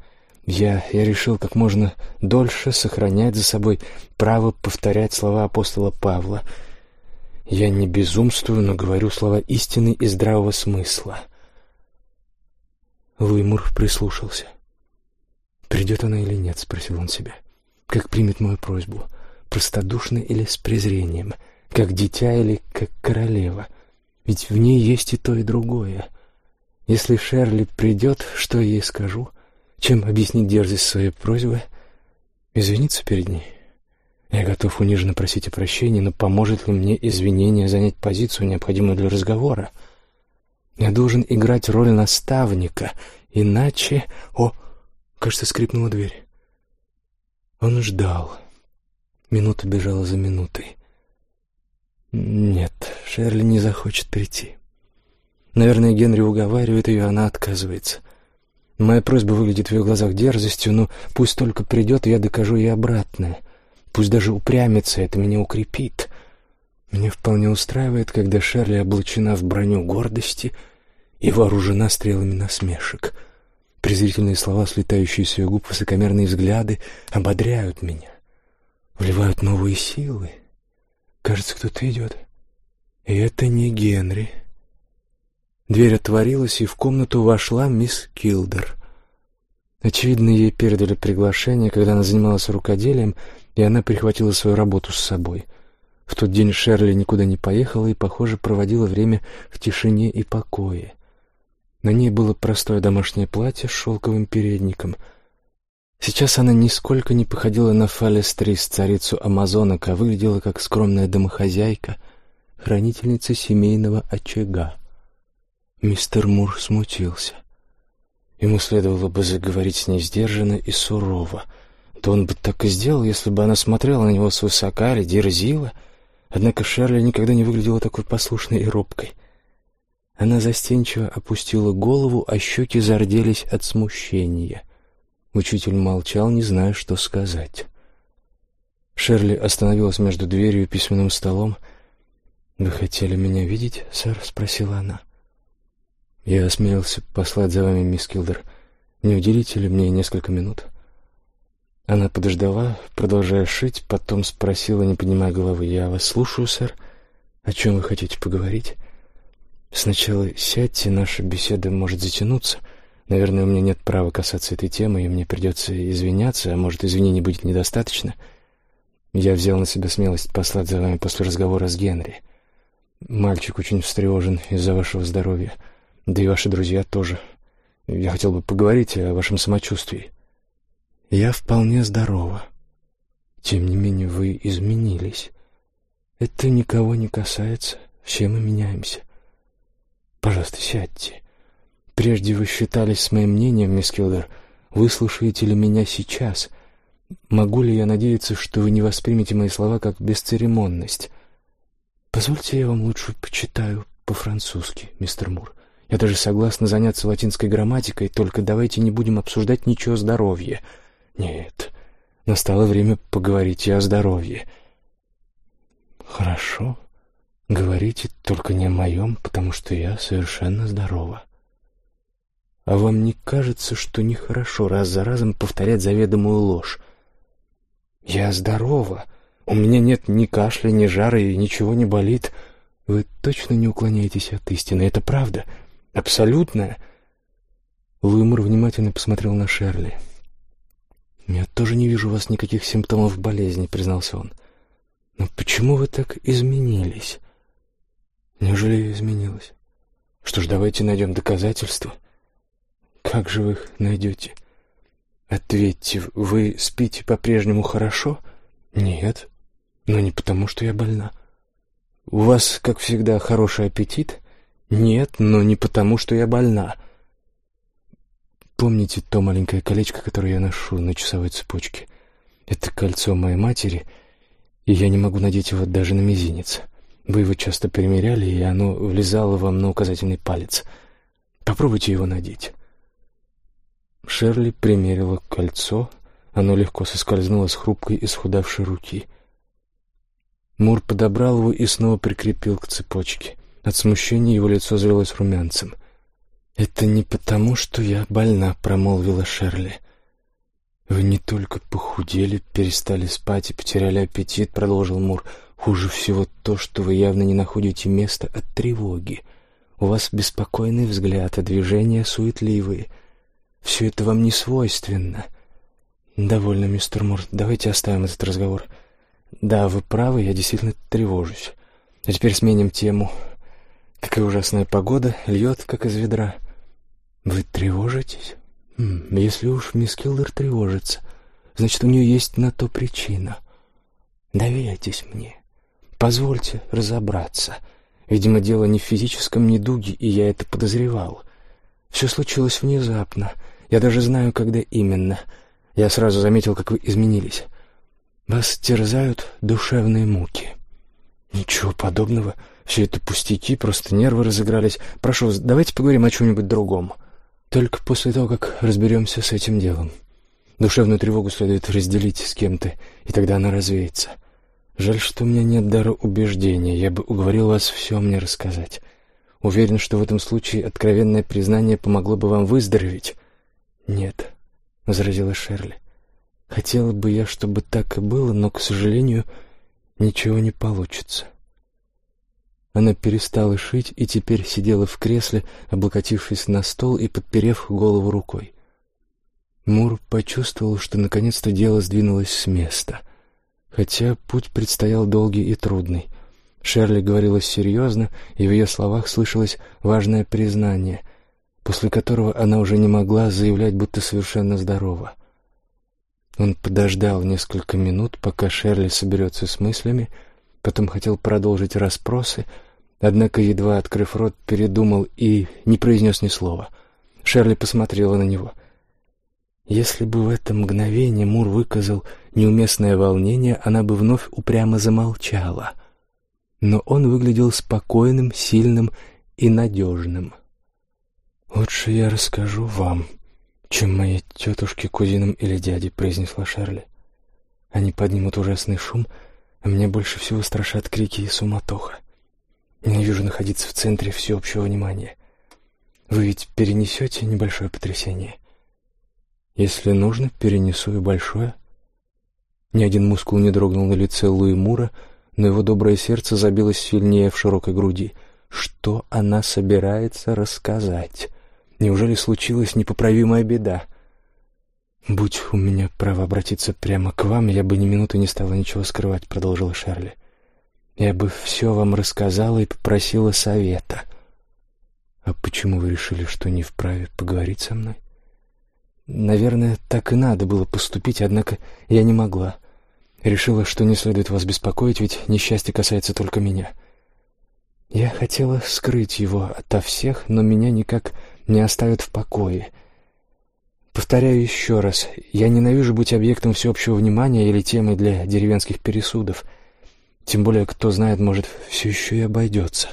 Я, я решил как можно дольше сохранять за собой право повторять слова апостола Павла — я не безумствую, но говорю слова истины и здравого смысла. Луимур прислушался. «Придет она или нет?» — спросил он себя. «Как примет мою просьбу? Простодушно или с презрением? Как дитя или как королева? Ведь в ней есть и то, и другое. Если Шерли придет, что я ей скажу? Чем объяснить дерзость своей просьбы? Извиниться перед ней?» Я готов униженно просить о прощении, но поможет ли мне извинение занять позицию, необходимую для разговора? Я должен играть роль наставника, иначе... О, кажется, скрипнула дверь. Он ждал. Минута бежала за минутой. Нет, Шерли не захочет прийти. Наверное, Генри уговаривает ее, она отказывается. Моя просьба выглядит в ее глазах дерзостью, но пусть только придет, и я докажу ей обратное — Пусть даже упрямится, это меня укрепит. Меня вполне устраивает, когда Шерли облачена в броню гордости и вооружена стрелами насмешек. Презрительные слова, слетающие с ее губ, высокомерные взгляды ободряют меня, вливают новые силы. Кажется, кто-то идет. И это не Генри. Дверь отворилась, и в комнату вошла мисс Килдер. Очевидно, ей передали приглашение, когда она занималась рукоделием, и она прихватила свою работу с собой. В тот день Шерли никуда не поехала и, похоже, проводила время в тишине и покое. На ней было простое домашнее платье с шелковым передником. Сейчас она нисколько не походила на Фалестрис, царицу Амазонок, а выглядела как скромная домохозяйка, хранительница семейного очага. Мистер Мур смутился. Ему следовало бы заговорить с ней сдержанно и сурово — то он бы так и сделал, если бы она смотрела на него свысока или дерзила. Однако Шерли никогда не выглядела такой послушной и робкой. Она застенчиво опустила голову, а щеки зарделись от смущения. Учитель молчал, не зная, что сказать. Шерли остановилась между дверью и письменным столом. «Вы хотели меня видеть, сэр?» — спросила она. «Я осмелился послать за вами, мисс Килдер. Не уделите ли мне несколько минут?» Она подождала, продолжая шить, потом спросила, не поднимая головы, «Я вас слушаю, сэр. О чем вы хотите поговорить?» «Сначала сядьте, наша беседа может затянуться. Наверное, у меня нет права касаться этой темы, и мне придется извиняться, а может, извинений будет недостаточно. Я взял на себя смелость послать за вами после разговора с Генри. Мальчик очень встревожен из-за вашего здоровья, да и ваши друзья тоже. Я хотел бы поговорить о вашем самочувствии». Я вполне здорова. Тем не менее, вы изменились. Это никого не касается. Все мы меняемся. Пожалуйста, сядьте. Прежде вы считались с моим мнением, мисс Килдер. Выслушаете ли меня сейчас? Могу ли я надеяться, что вы не воспримете мои слова как бесцеремонность? Позвольте, я вам лучше почитаю по-французски, мистер Мур. Я даже согласна заняться латинской грамматикой, только давайте не будем обсуждать ничего здоровья — нет, настало время поговорить и о здоровье. Хорошо, Говорите только не о моем, потому что я совершенно здорова. А вам не кажется, что нехорошо раз за разом повторять заведомую ложь? Я здорова. У меня нет ни кашля, ни жара и ничего не болит. Вы точно не уклоняетесь от истины. Это правда? Абсолютная. Луимур внимательно посмотрел на Шерли. «Я тоже не вижу у вас никаких симптомов болезни», — признался он. «Но почему вы так изменились?» «Неужели я изменилась? Что ж, давайте найдем доказательства». «Как же вы их найдете?» «Ответьте, вы спите по-прежнему хорошо?» «Нет, но не потому, что я больна». «У вас, как всегда, хороший аппетит?» «Нет, но не потому, что я больна». Помните то маленькое колечко, которое я ношу на часовой цепочке? Это кольцо моей матери, и я не могу надеть его даже на мизинец. Вы его часто примеряли, и оно влезало вам на указательный палец. Попробуйте его надеть. Шерли примерила кольцо, оно легко соскользнуло с хрупкой и схудавшей руки. Мур подобрал его и снова прикрепил к цепочке. От смущения его лицо залилось румянцем. «Это не потому, что я больна», — промолвила Шерли. «Вы не только похудели, перестали спать и потеряли аппетит», — продолжил Мур. «Хуже всего то, что вы явно не находите места от тревоги. У вас беспокойный взгляд, а движения суетливые. Все это вам не свойственно». «Довольно, мистер Мур. Давайте оставим этот разговор. Да, вы правы, я действительно тревожусь. А теперь сменим тему. Какая ужасная погода, льет, как из ведра. Вы тревожитесь? Если уж мисс Киллер тревожится, значит, у нее есть на то причина. Доверьтесь мне. Позвольте разобраться. Видимо, дело не в физическом недуге, и я это подозревал. Все случилось внезапно. Я даже знаю, когда именно. Я сразу заметил, как вы изменились. Вас терзают душевные муки. Ничего подобного. Все это пустяки, просто нервы разыгрались. Прошу, давайте поговорим о чем-нибудь другом. Только после того, как разберемся с этим делом. Душевную тревогу следует разделить с кем-то, и тогда она развеется. Жаль, что у меня нет дара убеждения. Я бы уговорил вас все мне рассказать. Уверен, что в этом случае откровенное признание помогло бы вам выздороветь. Нет, возразила Шерли. Хотела бы я, чтобы так и было, но, к сожалению, ничего не получится. Она перестала шить и теперь сидела в кресле, облокотившись на стол и подперев голову рукой. Мур почувствовал, что наконец-то дело сдвинулось с места. Хотя путь предстоял долгий и трудный. Шерли говорила серьезно, и в ее словах слышалось важное признание, после которого она уже не могла заявлять, будто совершенно здорова. Он подождал несколько минут, пока Шерли соберется с мыслями, потом хотел продолжить расспросы, однако, едва открыв рот, передумал и не произнес ни слова. Шерли посмотрела на него. Если бы в это мгновение Мур выказал неуместное волнение, она бы вновь упрямо замолчала. Но он выглядел спокойным, сильным и надежным. «Лучше я расскажу вам, чем моей тетушке, кузинам или дяде», — произнесла Шерли. «Они поднимут ужасный шум, — меня больше всего страшат крики и суматоха. Ненавижу находиться в центре всеобщего внимания. Вы ведь перенесете небольшое потрясение? Если нужно, перенесу и большое. Ни один мускул не дрогнул на лице Луи Мура, но его доброе сердце забилось сильнее в широкой груди. Что она собирается рассказать? Неужели случилась непоправимая беда? «Будь у меня право обратиться прямо к вам, я бы ни минуты не стала ничего скрывать», — продолжила Шерли. «Я бы все вам рассказала и попросила совета». «А почему вы решили, что не вправе поговорить со мной?» «Наверное, так и надо было поступить, однако я не могла. Решила, что не следует вас беспокоить, ведь несчастье касается только меня. Я хотела скрыть его ото всех, но меня никак не оставят в покое». Повторяю еще раз, я ненавижу быть объектом всеобщего внимания или темой для деревенских пересудов. Тем более, кто знает, может, все еще и обойдется.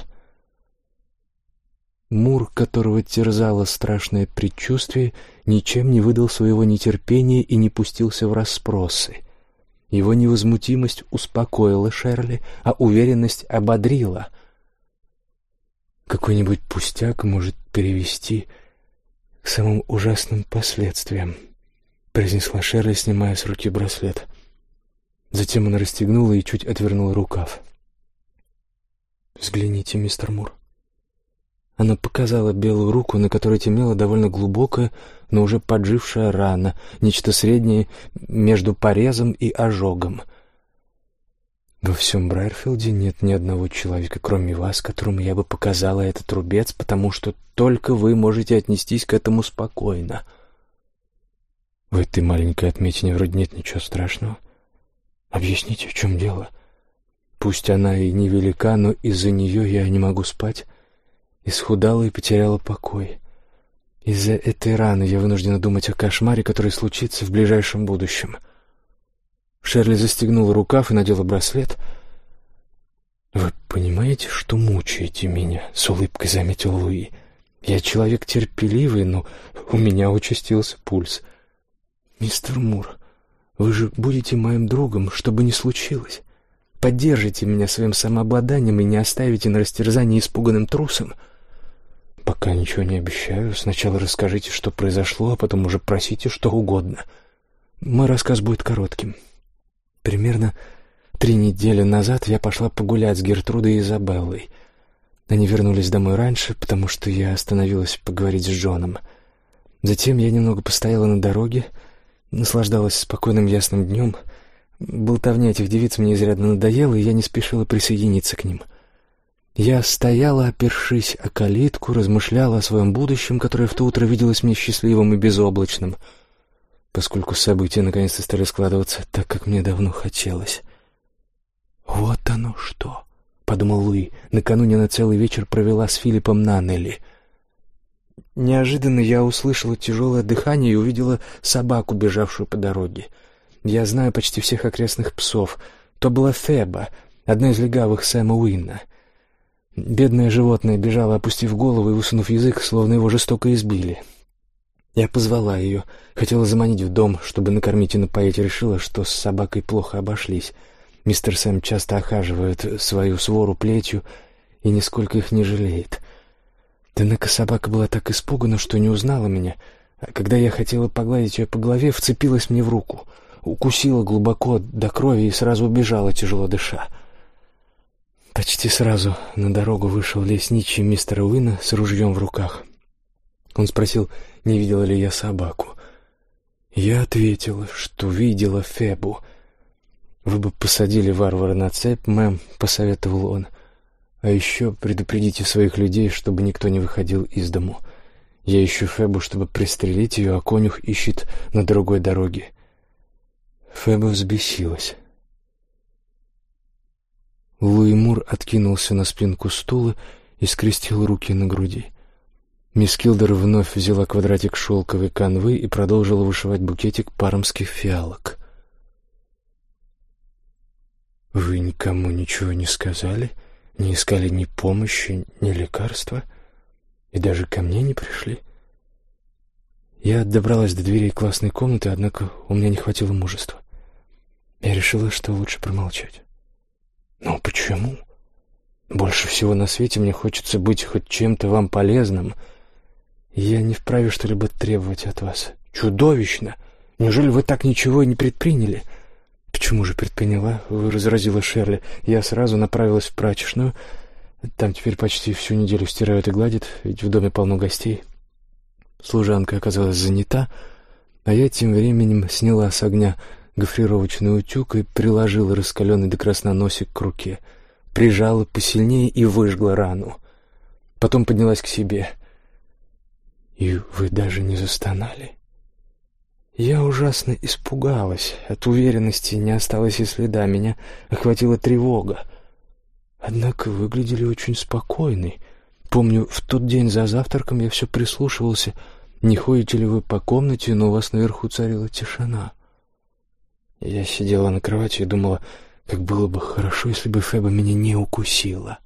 Мур, которого терзало страшное предчувствие, ничем не выдал своего нетерпения и не пустился в расспросы. Его невозмутимость успокоила Шерли, а уверенность ободрила. какой-нибудь пустяк может перевести самым ужасным последствиям», — произнесла Шерли, снимая с руки браслет. Затем она расстегнула и чуть отвернула рукав. «Взгляните, мистер Мур». Она показала белую руку, на которой темнела довольно глубокая, но уже поджившая рана, нечто среднее между порезом и ожогом. Во всем Брайерфилде нет ни одного человека, кроме вас, которому я бы показала этот рубец, потому что только вы можете отнестись к этому спокойно. В этой маленькой отметине вроде нет ничего страшного. Объясните, в чем дело? Пусть она и невелика, но из-за нее я не могу спать. Исхудала и потеряла покой. Из-за этой раны я вынуждена думать о кошмаре, который случится в ближайшем будущем. Шерли застегнула рукав и надела браслет. «Вы понимаете, что мучаете меня?» — с улыбкой заметил Луи. «Я человек терпеливый, но у меня участился пульс. Мистер Мур, вы же будете моим другом, что бы ни случилось. Поддержите меня своим самообладанием и не оставите на растерзании испуганным трусом. Пока ничего не обещаю. Сначала расскажите, что произошло, а потом уже просите что угодно. Мой рассказ будет коротким. Примерно три недели назад я пошла погулять с Гертрудой и Изабеллой. Они вернулись домой раньше, потому что я остановилась поговорить с Джоном. Затем я немного постояла на дороге, наслаждалась спокойным ясным днем. Болтовня этих девиц мне изрядно надоела, и я не спешила присоединиться к ним. Я стояла, опершись о калитку, размышляла о своем будущем, которое в то утро виделось мне счастливым и безоблачным, поскольку события наконец-то стали складываться так, как мне давно хотелось. «Вот оно что!» — подумал Луи. Накануне на целый вечер провела с Филиппом на Нелли — Неожиданно я услышала тяжелое дыхание и увидела собаку, бежавшую по дороге. Я знаю почти всех окрестных псов. То была Феба, одна из легавых Сэма Уинна. Бедное животное бежало, опустив голову и высунув язык, словно его жестоко избили. Я позвала ее, хотела заманить в дом, чтобы накормить и напоить, решила, что с собакой плохо обошлись. Мистер Сэм часто охаживает свою свору плетью и нисколько их не жалеет. Однако собака была так испугана, что не узнала меня, а когда я хотела погладить ее по голове, вцепилась мне в руку, укусила глубоко до крови и сразу убежала, тяжело дыша. Почти сразу на дорогу вышел лесничий мистер Уина с ружьем в руках. Он спросил, не видела ли я собаку. Я ответила, что видела Фебу. «Вы бы посадили варвара на цепь, мэм», — посоветовал он. — а еще предупредите своих людей, чтобы никто не выходил из дому. Я ищу Фебу, чтобы пристрелить ее, а конюх ищет на другой дороге. Феба взбесилась. Луи Мур откинулся на спинку стула и скрестил руки на груди. Мисс Килдер вновь взяла квадратик шелковой канвы и продолжила вышивать букетик пармских фиалок. «Вы никому ничего не сказали?» Не искали ни помощи, ни лекарства, и даже ко мне не пришли. Я добралась до дверей классной комнаты, однако у меня не хватило мужества. Я решила, что лучше промолчать. Но почему? Больше всего на свете мне хочется быть хоть чем-то вам полезным. Я не вправе что-либо требовать от вас. Чудовищно! Неужели вы так ничего и не предприняли?» «Почему же предприняла?» — разразила Шерли. «Я сразу направилась в прачечную. Там теперь почти всю неделю стирают и гладят, ведь в доме полно гостей». Служанка оказалась занята, а я тем временем сняла с огня гофрировочный утюг и приложила раскаленный до красна носик к руке, прижала посильнее и выжгла рану. Потом поднялась к себе. «И вы даже не застонали?» Я ужасно испугалась. От уверенности не осталось и следа. Меня охватила тревога. Однако выглядели очень спокойны. Помню, в тот день за завтраком я все прислушивался. Не ходите ли вы по комнате, но у вас наверху царила тишина. Я сидела на кровати и думала, как было бы хорошо, если бы Феба меня не укусила.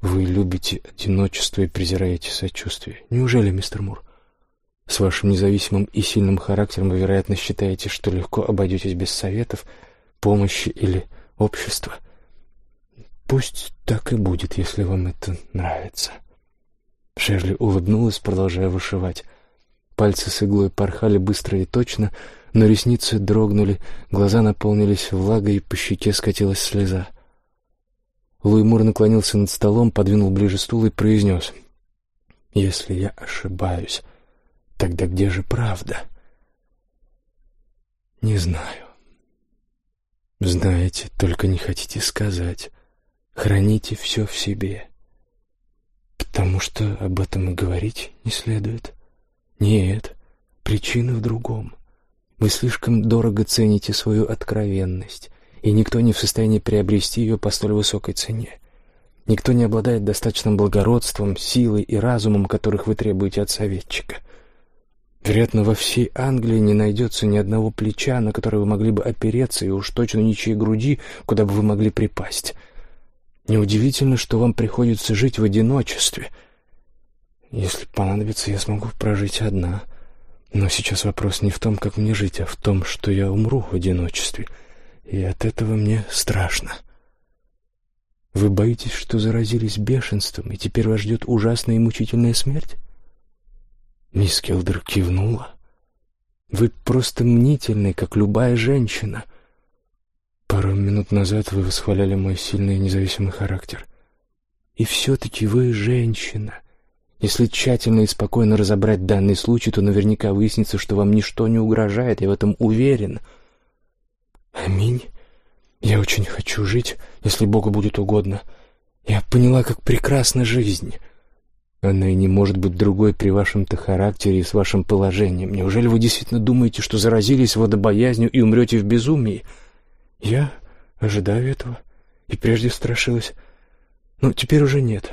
Вы любите одиночество и презираете сочувствие. Неужели, мистер Мур? С вашим независимым и сильным характером вы, вероятно, считаете, что легко обойдетесь без советов, помощи или общества. Пусть так и будет, если вам это нравится. Шерли улыбнулась, продолжая вышивать. Пальцы с иглой порхали быстро и точно, но ресницы дрогнули, глаза наполнились влагой, и по щеке скатилась слеза. Луи Мур наклонился над столом, подвинул ближе стул и произнес. «Если я ошибаюсь, тогда где же правда?» «Не знаю». «Знаете, только не хотите сказать. Храните все в себе. Потому что об этом и говорить не следует. Нет, причина в другом. Вы слишком дорого цените свою откровенность, и никто не в состоянии приобрести ее по столь высокой цене. Никто не обладает достаточным благородством, силой и разумом, которых вы требуете от советчика. Вероятно, во всей Англии не найдется ни одного плеча, на которое вы могли бы опереться, и уж точно ничьей груди, куда бы вы могли припасть. Неудивительно, что вам приходится жить в одиночестве. Если понадобится, я смогу прожить одна. Но сейчас вопрос не в том, как мне жить, а в том, что я умру в одиночестве. И от этого мне страшно. Вы боитесь, что заразились бешенством, и теперь вас ждет ужасная и мучительная смерть? Мисс Келдер кивнула. Вы просто мнительны, как любая женщина — Пару минут назад вы восхваляли мой сильный и независимый характер. И все-таки вы женщина. Если тщательно и спокойно разобрать данный случай, то наверняка выяснится, что вам ничто не угрожает, я в этом уверен. Аминь. Я очень хочу жить, если Богу будет угодно. Я поняла, как прекрасна жизнь. Она и не может быть другой при вашем-то характере и с вашим положением. Неужели вы действительно думаете, что заразились водобоязнью и умрете в безумии?» Я ожидаю этого и прежде страшилась. Но теперь уже нет.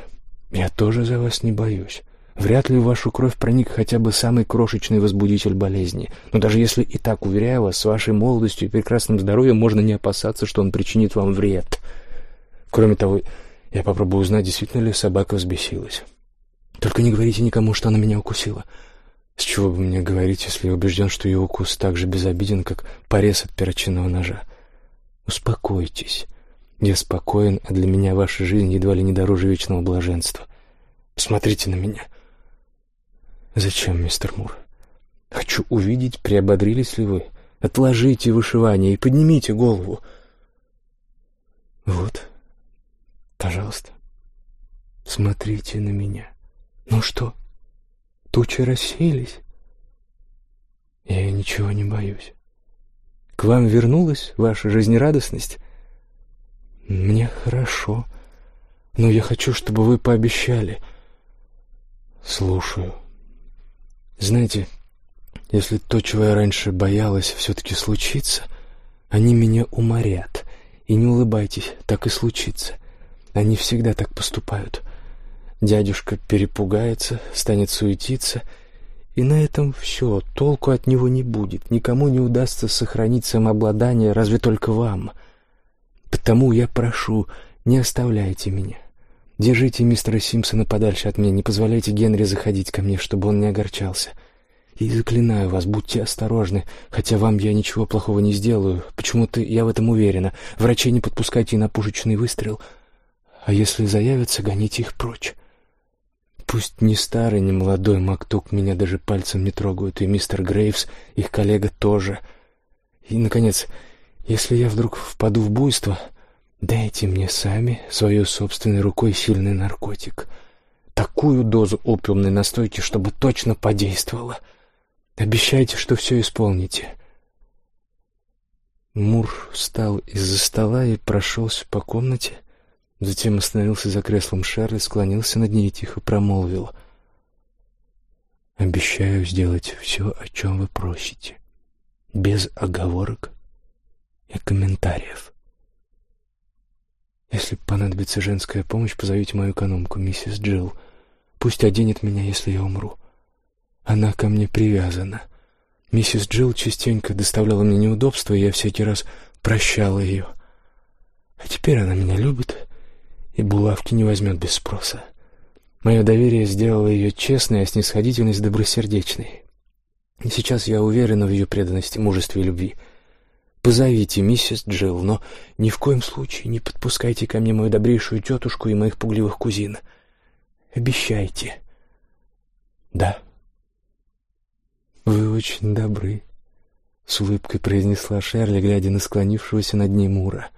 Я тоже за вас не боюсь. Вряд ли в вашу кровь проник хотя бы самый крошечный возбудитель болезни. Но даже если и так, уверяю вас, с вашей молодостью и прекрасным здоровьем можно не опасаться, что он причинит вам вред. Кроме того, я попробую узнать, действительно ли собака взбесилась. Только не говорите никому, что она меня укусила. С чего бы мне говорить, если я убежден, что ее укус так же безобиден, как порез от перочинного ножа? Успокойтесь. Я спокоен, а для меня ваша жизнь едва ли не дороже вечного блаженства. Посмотрите на меня. Зачем, мистер Мур? Хочу увидеть, приободрились ли вы. Отложите вышивание и поднимите голову. Вот. Пожалуйста. Смотрите на меня. Ну что? Тучи рассеялись? Я ничего не боюсь. К вам вернулась ваша жизнерадостность? Мне хорошо, но я хочу, чтобы вы пообещали. Слушаю. Знаете, если то, чего я раньше боялась, все-таки случится, они меня уморят. И не улыбайтесь, так и случится. Они всегда так поступают. Дядюшка перепугается, станет суетиться — и на этом все, толку от него не будет, никому не удастся сохранить самообладание, разве только вам. Потому я прошу, не оставляйте меня. Держите мистера Симпсона подальше от меня, не позволяйте Генри заходить ко мне, чтобы он не огорчался. И заклинаю вас, будьте осторожны, хотя вам я ничего плохого не сделаю, почему-то я в этом уверена. Врачей не подпускайте на пушечный выстрел, а если заявятся, гоните их прочь. Пусть ни старый, ни молодой Мактук меня даже пальцем не трогают, и мистер Грейвс, их коллега, тоже. И, наконец, если я вдруг впаду в буйство, дайте мне сами свою собственной рукой сильный наркотик. Такую дозу опиумной настойки, чтобы точно подействовала. Обещайте, что все исполните. Мур встал из-за стола и прошелся по комнате, Затем остановился за креслом Шерли, склонился над ней и тихо промолвил. «Обещаю сделать все, о чем вы просите, без оговорок и комментариев. Если понадобится женская помощь, позовите мою экономку, миссис Джилл. Пусть оденет меня, если я умру. Она ко мне привязана. Миссис Джилл частенько доставляла мне неудобства, и я всякий раз прощала ее. А теперь она меня любит» и булавки не возьмет без спроса. Мое доверие сделало ее честной, а снисходительность добросердечной. И сейчас я уверена в ее преданности, мужестве и любви. Позовите миссис Джилл, но ни в коем случае не подпускайте ко мне мою добрейшую тетушку и моих пугливых кузин. Обещайте. Да. Вы очень добры, — с улыбкой произнесла Шерли, глядя на склонившегося над ней Мура.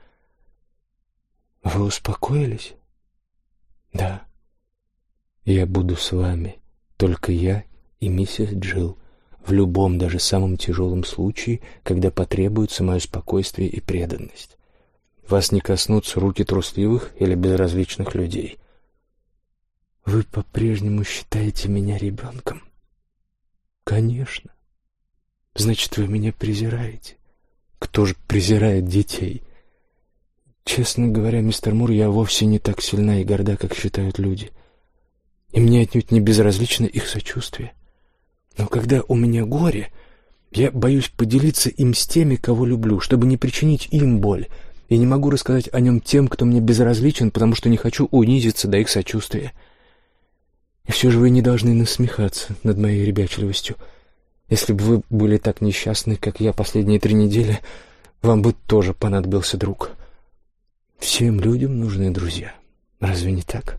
Вы успокоились? Да. Я буду с вами, только я и миссис Джилл в любом, даже самом тяжелом случае, когда потребуется мое спокойствие и преданность. Вас не коснутся руки трусливых или безразличных людей. Вы по-прежнему считаете меня ребенком? Конечно. Значит, вы меня презираете. Кто же презирает детей? Честно говоря, мистер Мур, я вовсе не так сильна и горда, как считают люди. И мне отнюдь не безразлично их сочувствие. Но когда у меня горе, я боюсь поделиться им с теми, кого люблю, чтобы не причинить им боль, и не могу рассказать о нем тем, кто мне безразличен, потому что не хочу унизиться до их сочувствия. И все же вы не должны насмехаться над моей ребячливостью. Если бы вы были так несчастны, как я последние три недели, вам бы тоже понадобился друг. Всем людям нужны друзья. Разве не так?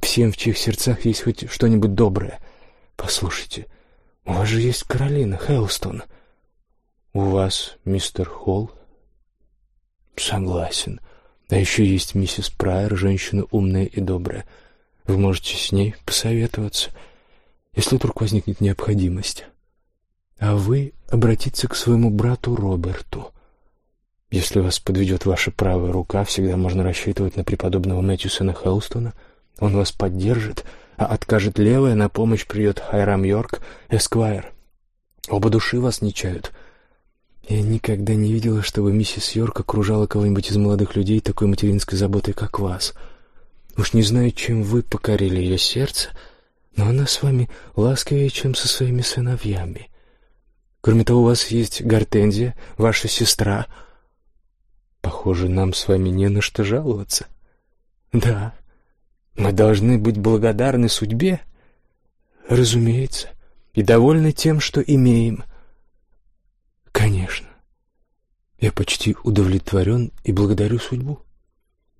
Всем, в чьих сердцах есть хоть что-нибудь доброе. Послушайте, — у вас же есть Каролина Хелстон. У вас мистер Холл? Согласен. А еще есть миссис Прайер, женщина умная и добрая. Вы можете с ней посоветоваться, если вдруг возникнет необходимость. А вы обратиться к своему брату Роберту. Если вас подведет ваша правая рука, всегда можно рассчитывать на преподобного Мэтьюсона Хелстона. Он вас поддержит — а откажет левая, на помощь придет Хайрам Йорк, Эсквайр. Оба души вас не чают. Я никогда не видела, чтобы миссис Йорк окружала кого-нибудь из молодых людей такой материнской заботой, как вас. Уж не знаю, чем вы покорили ее сердце, но она с вами ласковее, чем со своими сыновьями. Кроме того, у вас есть Гортензия, ваша сестра. Похоже, нам с вами не на что жаловаться. Да, мы должны быть благодарны судьбе, разумеется, и довольны тем, что имеем. Конечно. Я почти удовлетворен и благодарю судьбу.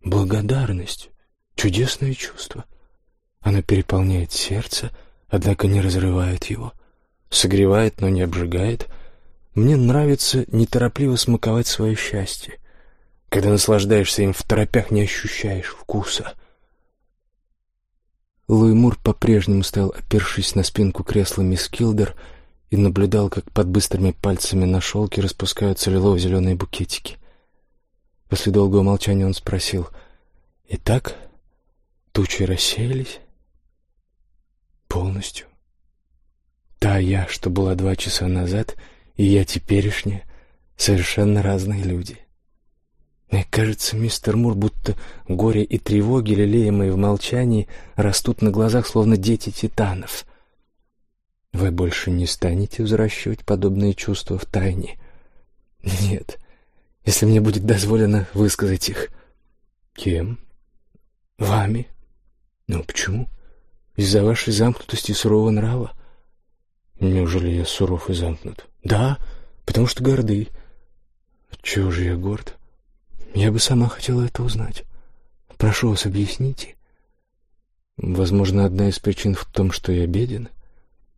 Благодарность — чудесное чувство. Она переполняет сердце, однако не разрывает его, согревает, но не обжигает. Мне нравится неторопливо смаковать свое счастье. Когда наслаждаешься им в торопях, не ощущаешь вкуса — Луи Мур по-прежнему стоял, опершись на спинку кресла мисс Килдер, и наблюдал, как под быстрыми пальцами на шелке распускаются лилово-зеленые букетики. После долгого молчания он спросил, «Итак, тучи рассеялись?» «Полностью. Та я, что была два часа назад, и я теперешняя, совершенно разные люди». Мне кажется, мистер Мур, будто горе и тревоги, лелеемые в молчании, растут на глазах, словно дети титанов. Вы больше не станете взращивать подобные чувства в тайне? Нет, если мне будет дозволено высказать их. Кем? Вами. Ну, почему? Из-за вашей замкнутости и сурового нрава? Неужели я суров и замкнут? Да, потому что горды. Чего же я горд? Я бы сама хотела это узнать. Прошу вас, объясните. Возможно, одна из причин в том, что я беден.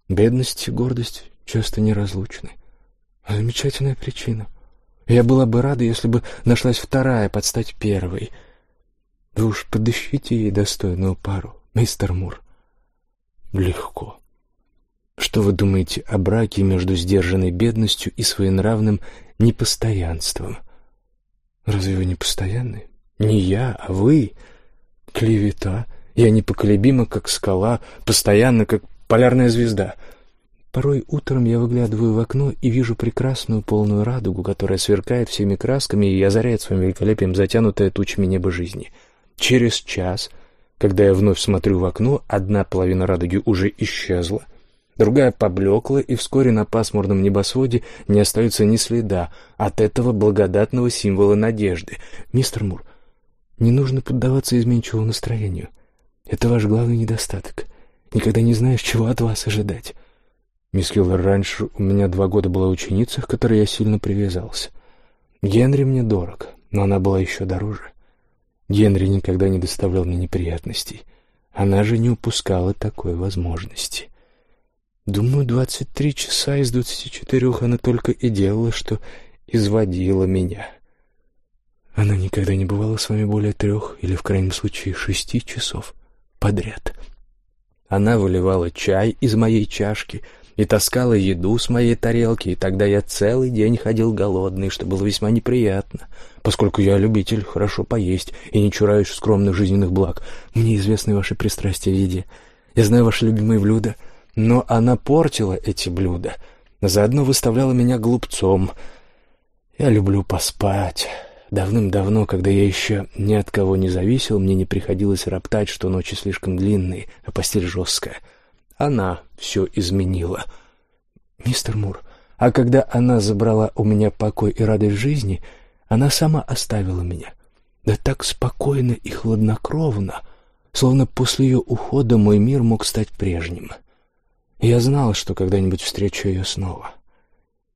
Бедность и гордость часто неразлучны. Замечательная причина. Я была бы рада, если бы нашлась вторая под стать первой. Вы уж подыщите ей достойную пару, мистер Мур. Легко. Что вы думаете о браке между сдержанной бедностью и своенравным непостоянством — Разве вы не постоянны? Не я, а вы. Клевета. Я непоколебима, как скала, постоянно, как полярная звезда. Порой утром я выглядываю в окно и вижу прекрасную полную радугу, которая сверкает всеми красками и озаряет своим великолепием затянутое тучами небо жизни. Через час, когда я вновь смотрю в окно, одна половина радуги уже исчезла, другая поблекла, и вскоре на пасмурном небосводе не остается ни следа от этого благодатного символа надежды. Мистер Мур, не нужно поддаваться изменчивому настроению. Это ваш главный недостаток. Никогда не знаешь, чего от вас ожидать. Мисс Киллер, раньше у меня два года была ученица, к которой я сильно привязался. Генри мне дорог, но она была еще дороже. Генри никогда не доставлял мне неприятностей. Она же не упускала такой возможности. Думаю, двадцать три часа из двадцати четырех она только и делала, что изводила меня. Она никогда не бывала с вами более трех или, в крайнем случае, шести часов подряд. Она выливала чай из моей чашки и таскала еду с моей тарелки, и тогда я целый день ходил голодный, что было весьма неприятно, поскольку я любитель хорошо поесть и не чураюсь скромных жизненных благ. Мне известны ваши пристрастия в еде. Я знаю ваши любимые блюда, но она портила эти блюда, заодно выставляла меня глупцом. Я люблю поспать». Давным-давно, когда я еще ни от кого не зависел, мне не приходилось роптать, что ночи слишком длинные, а постель жесткая. Она все изменила. Мистер Мур, а когда она забрала у меня покой и радость жизни, она сама оставила меня. Да так спокойно и хладнокровно, словно после ее ухода мой мир мог стать прежним. Я знал, что когда-нибудь встречу ее снова.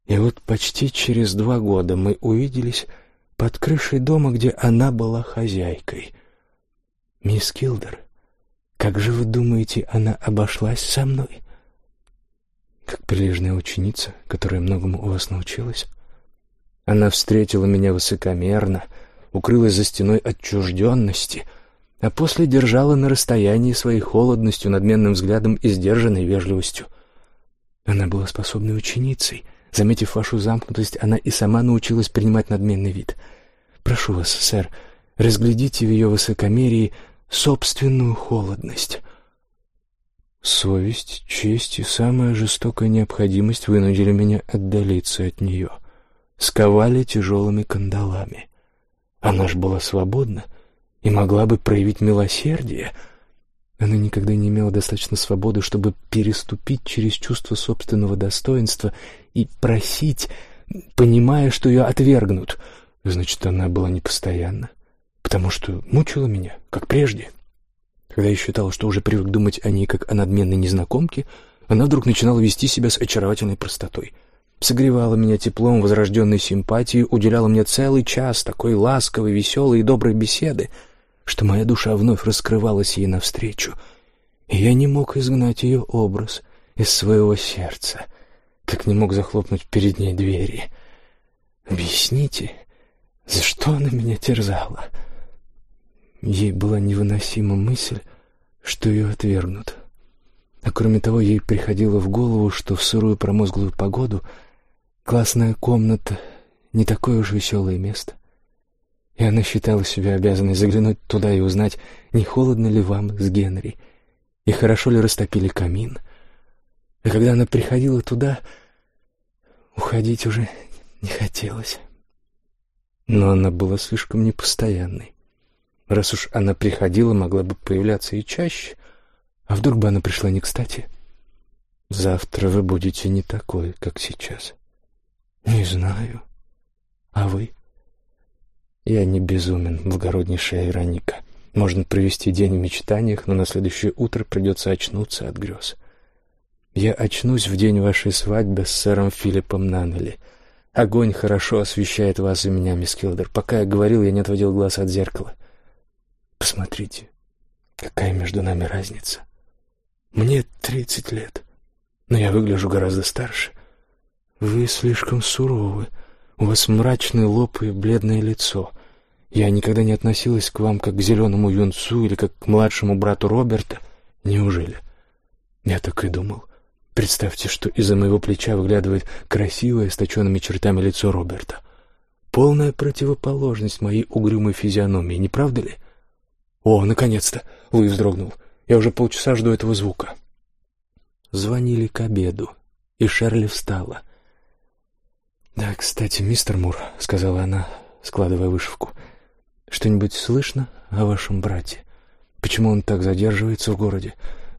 И вот почти через два года мы увиделись под крышей дома, где она была хозяйкой. «Мисс Килдер, как же вы думаете, она обошлась со мной?» «Как прилежная ученица, которая многому у вас научилась?» Она встретила меня высокомерно, укрылась за стеной отчужденности, а после держала на расстоянии своей холодностью, надменным взглядом и сдержанной вежливостью. Она была способной ученицей, Заметив вашу замкнутость, она и сама научилась принимать надменный вид. Прошу вас, сэр, разглядите в ее высокомерии собственную холодность. Совесть, честь и самая жестокая необходимость вынудили меня отдалиться от нее, сковали тяжелыми кандалами. Она ж была свободна и могла бы проявить милосердие — она никогда не имела достаточно свободы, чтобы переступить через чувство собственного достоинства и просить, понимая, что ее отвергнут. Значит, она была непостоянна, потому что мучила меня, как прежде. Когда я считал, что уже привык думать о ней как о надменной незнакомке, она вдруг начинала вести себя с очаровательной простотой. Согревала меня теплом возрожденной симпатии, уделяла мне целый час такой ласковой, веселой и доброй беседы — что моя душа вновь раскрывалась ей навстречу, и я не мог изгнать ее образ из своего сердца, как не мог захлопнуть перед ней двери. Объясните, за что она меня терзала? Ей была невыносима мысль, что ее отвергнут. А кроме того, ей приходило в голову, что в сырую промозглую погоду классная комната — не такое уж веселое место и она считала себя обязанной заглянуть туда и узнать, не холодно ли вам с Генри, и хорошо ли растопили камин. И когда она приходила туда, уходить уже не хотелось. Но она была слишком непостоянной. Раз уж она приходила, могла бы появляться и чаще, а вдруг бы она пришла не кстати? Завтра вы будете не такой, как сейчас. Не знаю. А вы? Я не безумен, благороднейшая Ироника. Можно провести день в мечтаниях, но на следующее утро придется очнуться от грез. Я очнусь в день вашей свадьбы с сэром Филиппом Наннелли. Огонь хорошо освещает вас и меня, мисс Килдер. Пока я говорил, я не отводил глаз от зеркала. Посмотрите, какая между нами разница. Мне тридцать лет, но я выгляжу гораздо старше. Вы слишком суровы. У вас мрачный лоб и бледное лицо. Я никогда не относилась к вам как к зеленому юнцу или как к младшему брату Роберта. Неужели? Я так и думал. Представьте, что из-за моего плеча выглядывает красивое, с точенными чертами лицо Роберта. Полная противоположность моей угрюмой физиономии, не правда ли? О, наконец-то! Луи вздрогнул. Я уже полчаса жду этого звука. Звонили к обеду, и Шерли встала — «Да, кстати, мистер Мур», — сказала она, складывая вышивку, — «что-нибудь слышно о вашем брате? Почему он так задерживается в городе?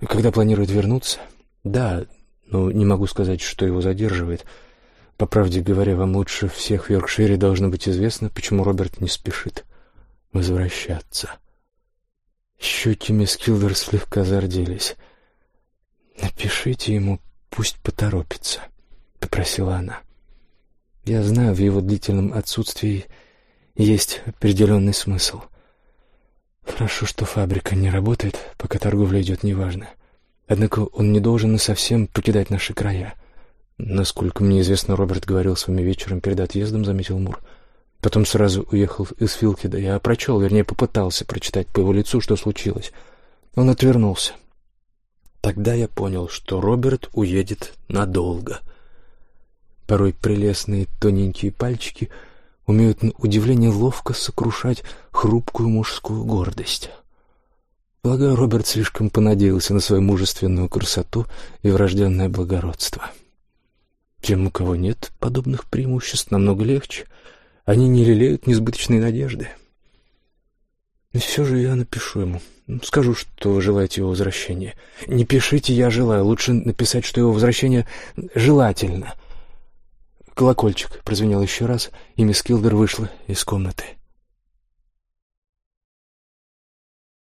Когда планирует вернуться?» «Да, но не могу сказать, что его задерживает. По правде говоря, вам лучше всех в Йоркшире должно быть известно, почему Роберт не спешит возвращаться». Щеки мисс Килдер слегка зарделись. «Напишите ему, пусть поторопится», — попросила она. Я знаю, в его длительном отсутствии есть определенный смысл. Хорошо, что фабрика не работает, пока торговля идет неважно. Однако он не должен совсем покидать наши края. Насколько мне известно, Роберт говорил с вами вечером перед отъездом, заметил Мур. Потом сразу уехал из Филкида. Я прочел, вернее, попытался прочитать по его лицу, что случилось. Он отвернулся. Тогда я понял, что Роберт уедет надолго. Порой прелестные тоненькие пальчики умеют на удивление ловко сокрушать хрупкую мужскую гордость. Полагаю, Роберт слишком понадеялся на свою мужественную красоту и врожденное благородство. Тем, у кого нет подобных преимуществ, намного легче. Они не лелеют несбыточной надежды. И все же я напишу ему. Скажу, что желаете его возвращения. Не пишите «я желаю», лучше написать, что его возвращение желательно. Колокольчик прозвенел еще раз, и мисс Килдер вышла из комнаты.